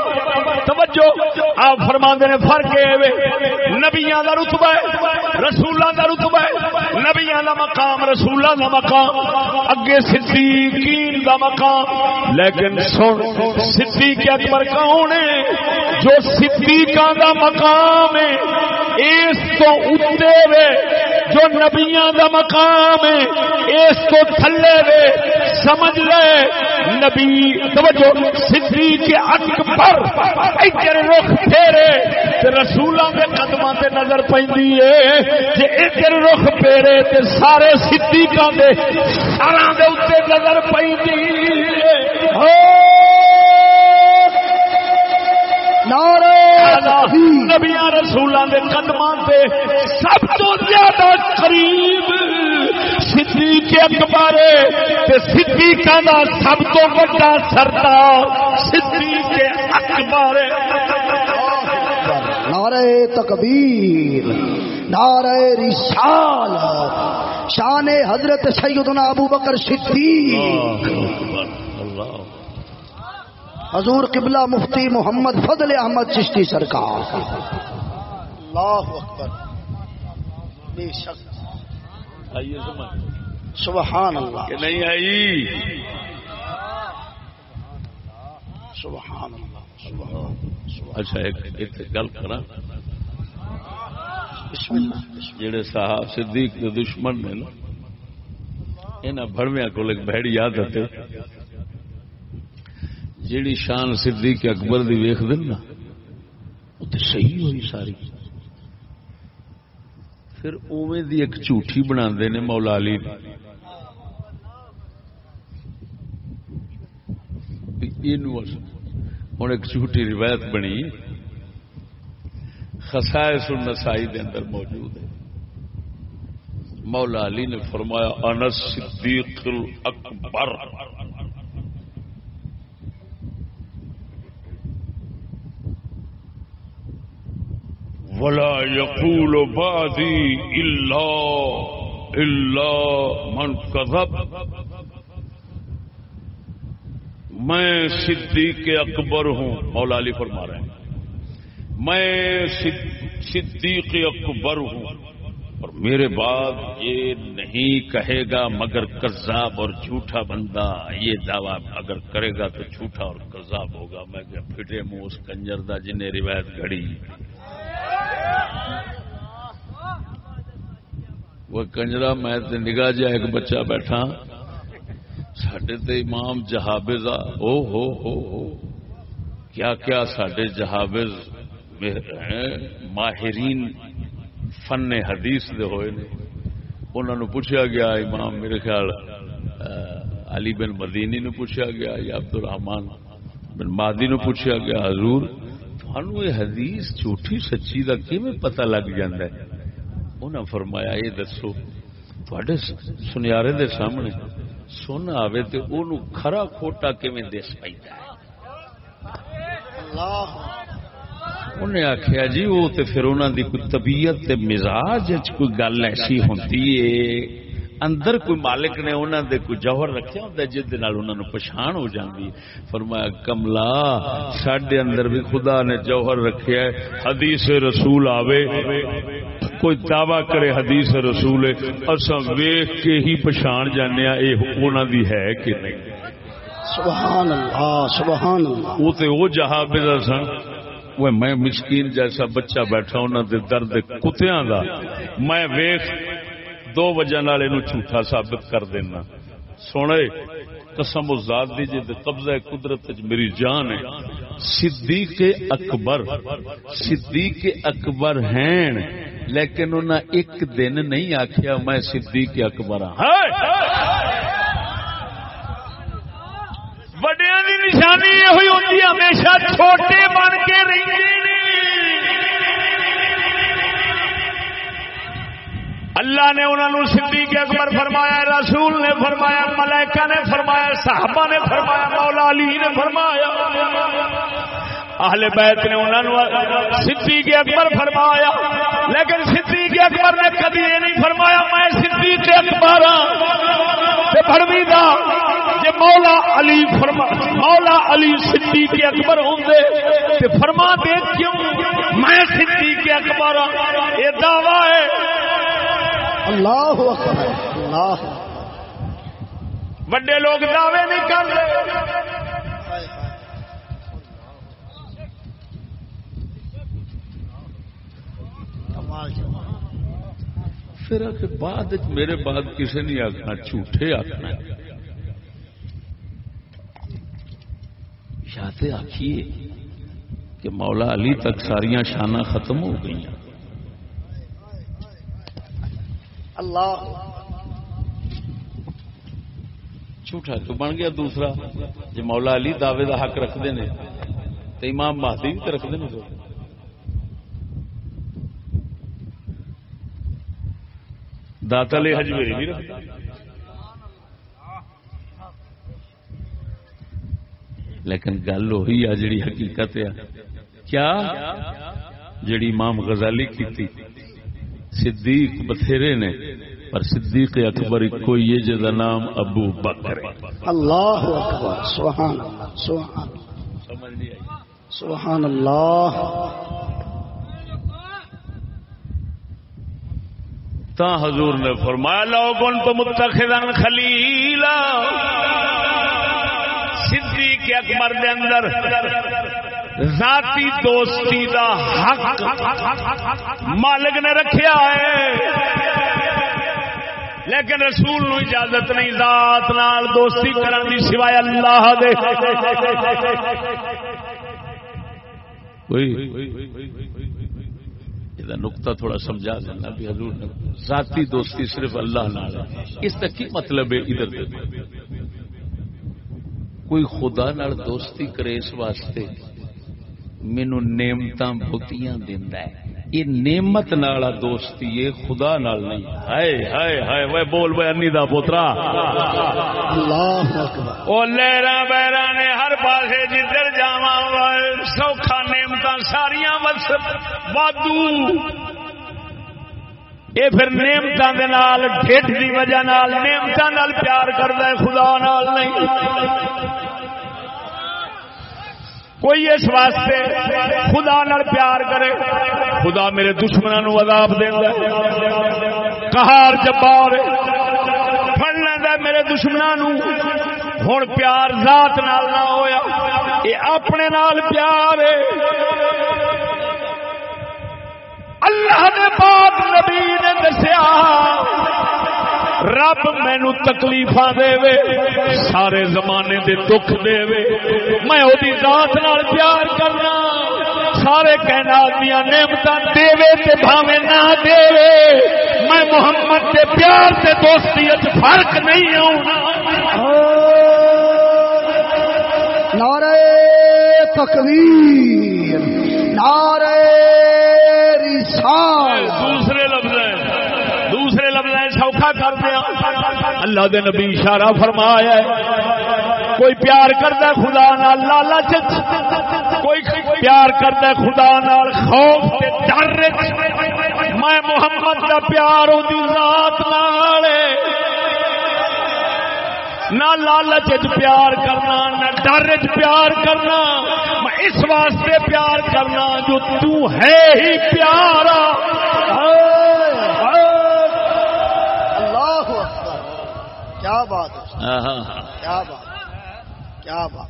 توجہ آپ فرما نے فرق ہے نبیاں دا رتبہ ہے رسولاں دا رتبہ ہے نبیاں دا مقام رسولاں دا مقام اگے صدیقین دا مقام۔ لیکن سن صدیق اکبر کون ہے؟ جو صدیقاں دا مقام ہے۔ اس تو اتے وے جو نبیاں دا مقام ہے، اس تو تھلے وے، سمجھ لے۔ نبی، توجہ، صدیق اکبر ادھر رخ پھیرے تے رسولاں دے قدماں تے نظر پیندی ہے۔ جے ادھر رخ پھیرے تے سارے صدیقاں دے سراں دے اوتے نظر پیندی ہے۔ نعرہ نبیا رسولوں کے قدموں سے سب تو زیادہ قریب صدیق اکبر تے صدیقاں دا سب تو بڑا سردار صدیق اکبر نعرہ تکبیر نعرہ رسالت۔ شان حضرت سیدنا ابو بکر صدیق۔ حضور قبلہ مفتی محمد فضل احمد چشتی سرکار اللہ اکبر۔ بے شک۔ سبحان اللہ۔ کہ نہیں آئی؟ سبحان اللہ۔ اچھا ایک ایک گل کرا بسم اللہ۔ بسم جڑے صاحب صدیق کے دشمن نے نا انہاں بھڑویاں کو بھڑی یاد آتے جیڑی شان صدیق اکبر دی ویکھ دن نا وہ تے صحیح ہوئی ساری۔ پھر اوویں دی ایک جھوٹھی بناندے نے مولا علی۔ دی اینو ہن ایک جھوٹی روایت بنی۔ خصائص النسائی دے اندر موجود ہے۔ مولا علی نے فرمایا انس صدیق الاکبر۔ ولا يقول بعدي الا الا من كذب. میں صدیق اکبر ہوں، مولا علی فرما رہے ہیں۔ میں صدیق اکبر ہوں۔ اور میرے بعد یہ نہیں کہے گا مگر کذاب اور جھوٹا بندہ۔ یہ دعویٰ اگر کرے گا تو جھوٹا اور کذاب ہوگا۔ میں پھٹے منہ اس کنجر دا جنہیں روایت گھڑی۔ وہ کنجرا، میں تے نگاہ جا ایک بچہ بیٹھا۔ سڈے تے امام جہابز آ۔ او ہو ہو ہو۔ کیا کیا سڈے جہابز ماہرین فن حدیث دے ہوئے نے۔ انہوں نے پوچھا گیا، امام میرے خیال علی بن مدینی نے پوچھا گیا یا عبد الرحمان بن مادی نے پوچھا گیا، حضور۔ تھانو یہ حدیث جھوٹھی سچی کا کیون پتہ لگ جاندہ ہے؟ فرمایا یہ دسو تھوڑے سنیارے دے سامنے سن آوے تے اونوں کھرا کھوٹا کیویں دس پیندا ہے؟ انہیں آخیا جی وہ تو پھر انہوں دی کوئی طبیعت تے مزاج کوئی گل ایسی ہوتی ہے؟ اندر کوئی مالک نے انہوں دے کوئی جوہر رکھا ہوتا ہے جس انہوں نے پچھان ہو جاتی فرمایا کملا سڈے اندر بھی خدا نے جوہر رکھا ہے حدیث رسول آوے۔ کوئی دعوی کرے حدیث رسول اصا ویخ کے ہی پچھان جانے یہ انہوں دی ہے کہ نہیں۔ سبحان اللہ سبحان اللہ وہ تو وہ جہاں بے سن وہ میں مسکین جیسا بچہ بیٹھا انہوں دے درد کتیاں دا۔ میں ویخ دو وجہ نال جھوٹا ثابت کر دینا۔ سونے، قسم و ذات دی جی قبضہ قدرت میری جان ہے۔ صدیق اکبر صدیق اکبر ہیں، لیکن انہیں ایک دن نہیں آخیا میں صدیق اکبر ہاں۔ وڈیا کی نشانی یہ ہوئی ہوتی ہمیشہ چھوٹے بن کے رہتے اللہ نے انہوں نے صدیق اکبر فرمایا، رسول نے فرمایا، ملائکہ نے فرمایا، صحابہ نے فرمایا، مولا علی نے فرمایا۔ اہل بیت نے انہوں نے صدیق اکبر فرمایا، لیکن صدیق اکبر نے کبھی یہ نہیں فرمایا، میں صدیق اکبر ہوں دا جی مولا علی فرما، مولا علی سدھی کے اکبر ہوں تے فرما دے کیوں؟ میں سدھی کے اکبر ہاں۔ یہ دعوی ہے اللہ اکبر اللہ وڈے لوگ دعوے نہیں کرتے پھر بعد میرے بعد کسی نے آخنا جھوٹے آخنا یا آخیے کہ مولا علی تک ساریا شانہ ختم ہو گئی اللہ جھوٹا تو بن گیا دوسرا جی مولا علی دعوے دا حق رکھتے ہیں تو امام مہدی بھی تو رکھتے ہیں داتا لے ہجویری بھی رکھتے۔ لیکن گل وہی آ جڑی حقیقت ہے۔ کیا؟ جڑی امام غزالی کی تھی صدیق بتھیرے نے پر صدیق اکبر کوئی یہ جدا نام ابو بکر اللہ اکبر سبحان اللہ سبحان آئی سبحان اللہ۔ تا حضور نے فرمایا لوگوں تو متخذن خلیلا صدیق اکبر دے اندر ذاتی دوستی دا حق مالک نے رکھیا ہے۔ لیکن رسول نو اجازت نہیں، ذات نال دوستی کرن دی سوائے اللہ دے۔ نقطہ تھوڑا سمجھا دینا بھی حضور نے۔ ذاتی دوستی صرف اللہ نال اس کا کی مطلب ہے ادھر کوئی خدا نال دوستی کرے اس واسطے۔ مینو نعمت بہتیاں دینا ہے۔ یہ نعمت نالا دوستی ہے خدا نال نہیں۔ ہائے ہائے ہائے وہ بول بے انی دا پوترا۔ اللہ اکبر۔ او لہرا بہرا نے ہر پاسے جدھر جاواں سوکھا نعمت ساریاں وس وادو۔ اے پھر نعمتاں دے نال ڈھڈ دی وجہ نال نعمتاں نال پیار کردا ہے خدا نال نہیں۔ کوئی اس واسطے خدا نال پیار کرے، خدا میرے دشمنوں عذاب دینا کہار جبار پڑ لینا میرے دشمنوں ہوں پیار ذات نال نہ ہویا، یہ اپنے نال پیار ہے۔ اللہ نے پاک نبی نے دسیا رب مینو تکلیف دے سارے زمانے دے دکھ دے میں وہی ذات نال پیار کرنا، سارے کہنا دیا نعمت دے تے بھاوے نہ دے میں محمد کے پیار سے دوستی فرق نہیں آؤں نعرہ تکبیر، نعرہ رسال دوسرے لفظ دوسرے لفظ سوکھا کر دیا اللہ دے نبی اشارہ فرمایا ہے۔ کوئی پیار کرتا خدا نال لالچ کوئی پیار کرتا خدا نال خوف تے ڈر میں محمد کا پیار دی ذات نال نہ لالچ پیار کرنا، نہ ڈر پیار کرنا۔ میں اس واسطے پیار کرنا جو تو ہے ہی پیارا۔ ہاں۔ کیا بات ہے؟ کیا بات کیا بات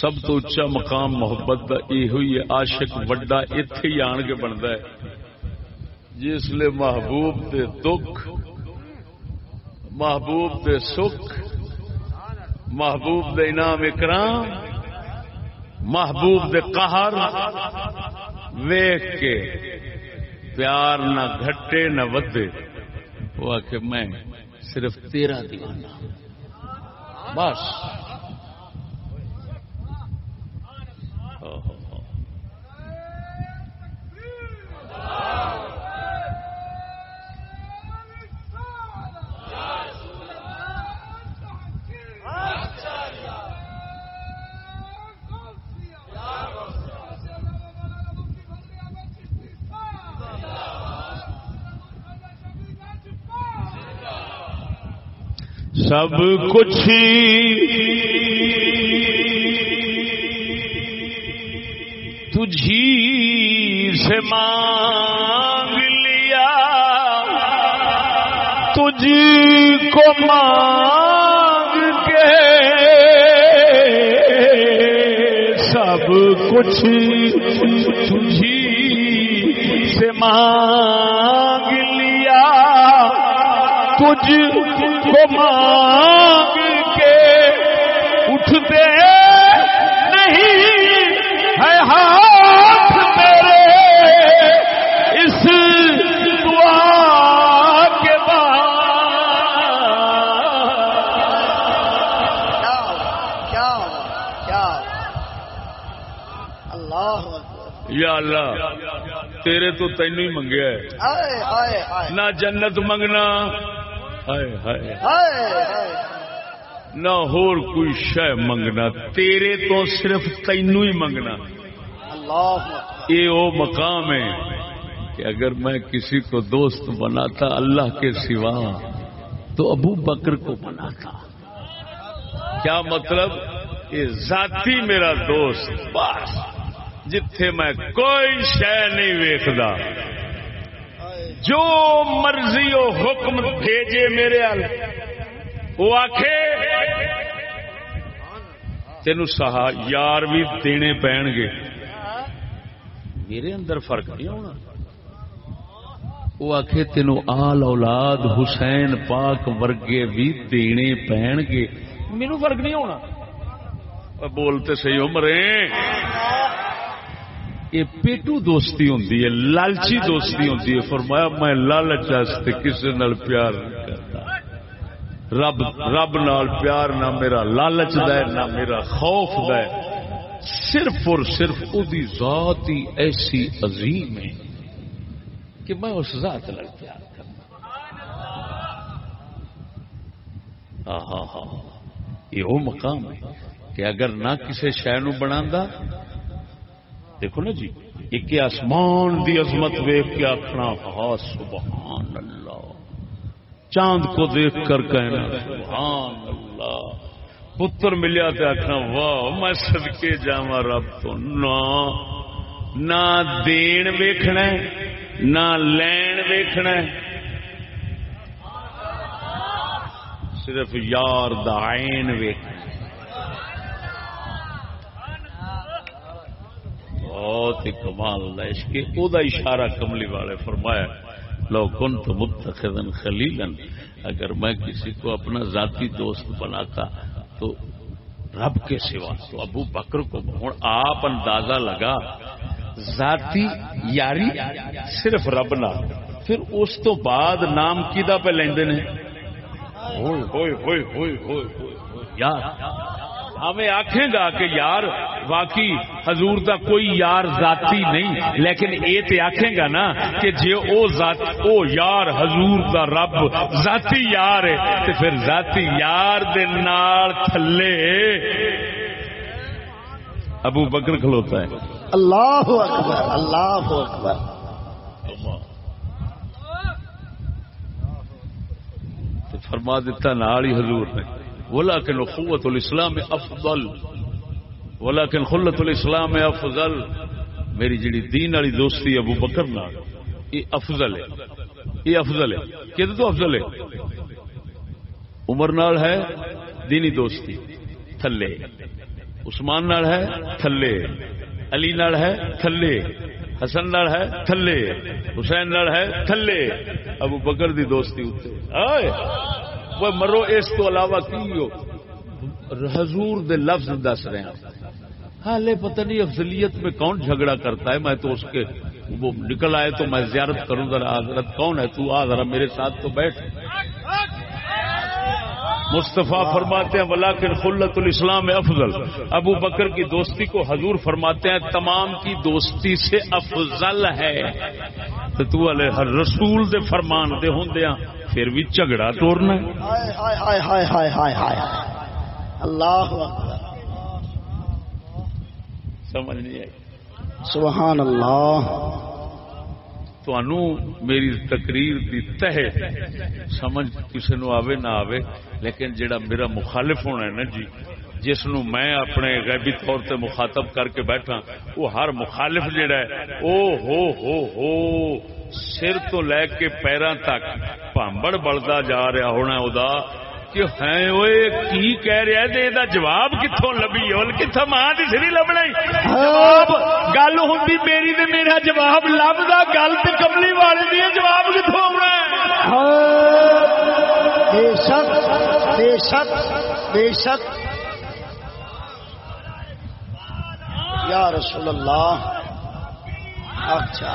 سب تو اچا مقام محبت کا یہ ہوئی ہے عاشق وڈا اتے ہی آن کے بنتا ہے۔ جس لیے محبوب دے دکھ محبوب دے سکھ محبوب دے انعام اکرام محبوب دے قہر ویخ کے پیار نہ گھٹے نہ ودے وہ آ میں صرف تیرہ دیوانہ۔ بس۔ سب کچھ تجھی سے مانگ لیا، تجھ کو مانگ کے سب کچھ تجھی سے مانگ تجھ کو مانگ کے اٹھتے نہیں ہے ہاتھ میرے اس دعا کے بعد۔ کیا کیا اللہ یا اللہ تیرے تو تینو ہی منگیا ہے نہ جنت منگنا ہائے ہائے نہ ہور کوئی شہ منگنا تیرے تو صرف تینو ہی منگنا۔ یہ وہ مقام ہے کہ اگر میں کسی کو دوست بناتا اللہ کے سوا تو ابو بکر کو بناتا۔ کیا مطلب؟ یہ ذاتی میرا دوست بس جتھے میں کوئی شہ نہیں ویکھدا۔ جو مرضی و حکم بھیجے میرے وہ آخے تین سہا یار بھی دینے پین گے۔ میرے اندر فرق نہیں ہونا۔ وہ آخے تین آل اولاد حسین پاک ورگے بھی دینے پین گے۔ میرے فرق نہیں ہونا۔ بولتے صحیح عمرے یہ پیٹو دوستی ہوندی ہے لالچی دوستی ہوندی ہے فرمایا میں لالچ واسطے کسی نال پیار نہیں کرتا۔ رب رب نال پیار نہ میرا لالچ دا ہے، نہ میرا خوف دا ہے۔ صرف اور صرف دی ذات ہی ایسی عظیم ہے کہ میں اس ذات نال پیار کرنا۔ ہاں ہاں یہ وہ مقام ہے کہ اگر نہ کسی شہ نو بنا دیکھو نا جی ایک آسمان دی عظمت ویخ کے آخنا ہا سبحان اللہ۔ چاند کو دیکھ کر کہنا، سبحان اللہ۔ پتر ملیا تو آخنا واہ، میں سدکے جا رب تو نہ دین ویخنا نہ لین ویکھنا صرف یار دا عین ویکھنا بہت ہی کمال اللہ او دا اشارہ کملی والے فرمایا، لو کن تو متخذن خلیلن۔ اگر میں کسی کو اپنا ذاتی دوست بناتا تو رب کے سوا۔ تو ابو بکر کو ہوں آپ اندازہ لگا، ذاتی یاری صرف رب نہ پھر اس تو بعد نام کدا پہ لیندے نے؟ ہوئے ہوئے ہوئے ہوئے ہوئے یار ہمیں آخے گا کہ یار واقعی حضور دا کوئی یار ذاتی نہیں لیکن یہ تو آخے گا نا کہ جی او ذات او یار حضور دا رب ذاتی یار ہے تو پھر ذاتی یار دے نال تھلے۔ ابو بکر کھلوتا ہے۔ اللہ اکبر اللہ اکبر۔ فرما دیتا نال ہی حضور نے۔ ولكن اخوة الاسلام افضل ولكن خلت الاسلام افضل میری جڑی دین والی دوستی ابو بکر نال، یہ افضل ہے. یہ افضل ہے. کہ تو افضل ہے؟ عمر نال ہے، دینی دوستی، تھلے. عثمان نال ہے، تھلے. علی نال ہے، تھلے. حسن نال ہے، تھلے. حسین نال ہے، تھلے. ابو بکر دی دوستی اتنے. آئے! وہ مرو اس تو علاوہ کی ہو حضور دے لفظ دس رہے ہیں حالے پتہ نہیں افضلیت میں کون جھگڑا کرتا ہے میں تو اس کے وہ نکل آئے تو میں زیارت کروں ذرا حضرت کون ہے تو آ ذرا میرے ساتھ تو بیٹھ مصطفیٰ فرماتے ہیں ولاکن خلت الاسلام افضل ابو بکر کی دوستی کو حضور فرماتے ہیں تمام کی دوستی سے افضل ہے تو تو علیہ رسول دے فرمان دے ہوندیاں پھر بھی جھگڑا توڑنا اللہ سمجھ نہیں آئی۔ سبحان اللہ۔ تو میری تقریر دی تہ سمجھ کسی نو آوے نہ آوے لیکن جڑا میرا مخالف ہونا ہے نا جی جس نو میں اپنے غیبی طور تے مخاطب کر کے بیٹھا وہ ہر مخالف جڑا ہے او ہو ہو ہو سر تو لے کے پیروں تک پامبڑ بڑھتا جا رہا ہونا ادا کہ ہیں اوئے کی کہہ رہا ہے؟ دا جواب کتوں لبی ہو کتوں ماں کی سری لبنا جواب، گل ہوں میری تے میرا جواب لبدا گل تے کملی والے دی جواب کتوں آنا ہاں، بے شک بے شک بے شک۔ یا رسول اللہ اچھا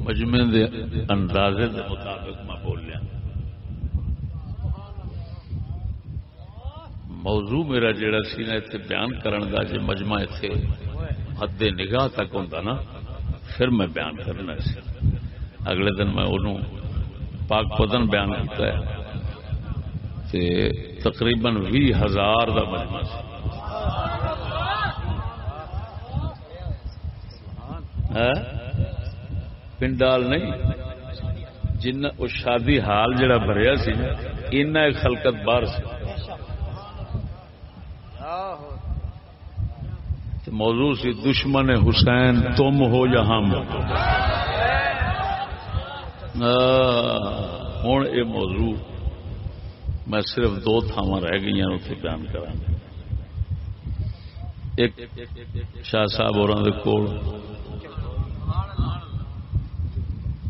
مجمے دے اندازے دے مطابق میں بولیا موضوع میرا جڑا سی نا اتنے بیان کرن دا جے مجمع اتنے حد نگاہ تک ہوں نا، پھر میں بیان کرنا سی۔ اگلے دن میں انہوں پاک پدن بیان کیتا ہے تے تقریباً بھی ہزار دا مجمع سی۔ ہاں؟ پنڈال نہیں؟ جن وہ شادی حال جڑا بھریا سی نا خلقت باہر سی۔ موضوع سی دشمن حسین، تم ہو یا ہم؟ ہوں یہ موضوع میں صرف دو تھاواں رہ گئی ہیں اتنے بیان کرا ایک شاہ صاحب اور کول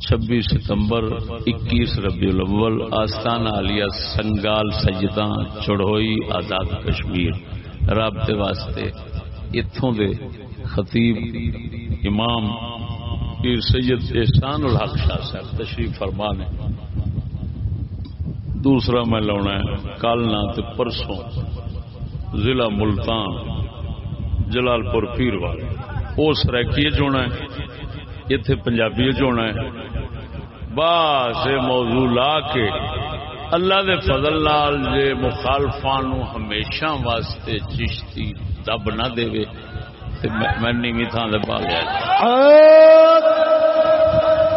چھبیس ستمبر اکیس ربیع الاول آستان عالیہ سنگال سجداں چڑھوئی آزاد کشمیر۔ رابطے واسطے اتوں دے خطیب امام پیر سید احسان الحق شاہ صاحب تشریف فرما نے۔ دوسرا میں لاؤنا ہے، کالنا تے پرسوں ضلع ملتان جلال پور پیر والے اس ریکی چنا ہے اتے پنجابی چنا ہے۔ بس یہ موضوع لا کے اللہ دے فضل لال جے مخالفان نو ہمیشہ واسطے چشتی دب نہ دے تے میں نیوی تھان دے پا لیا۔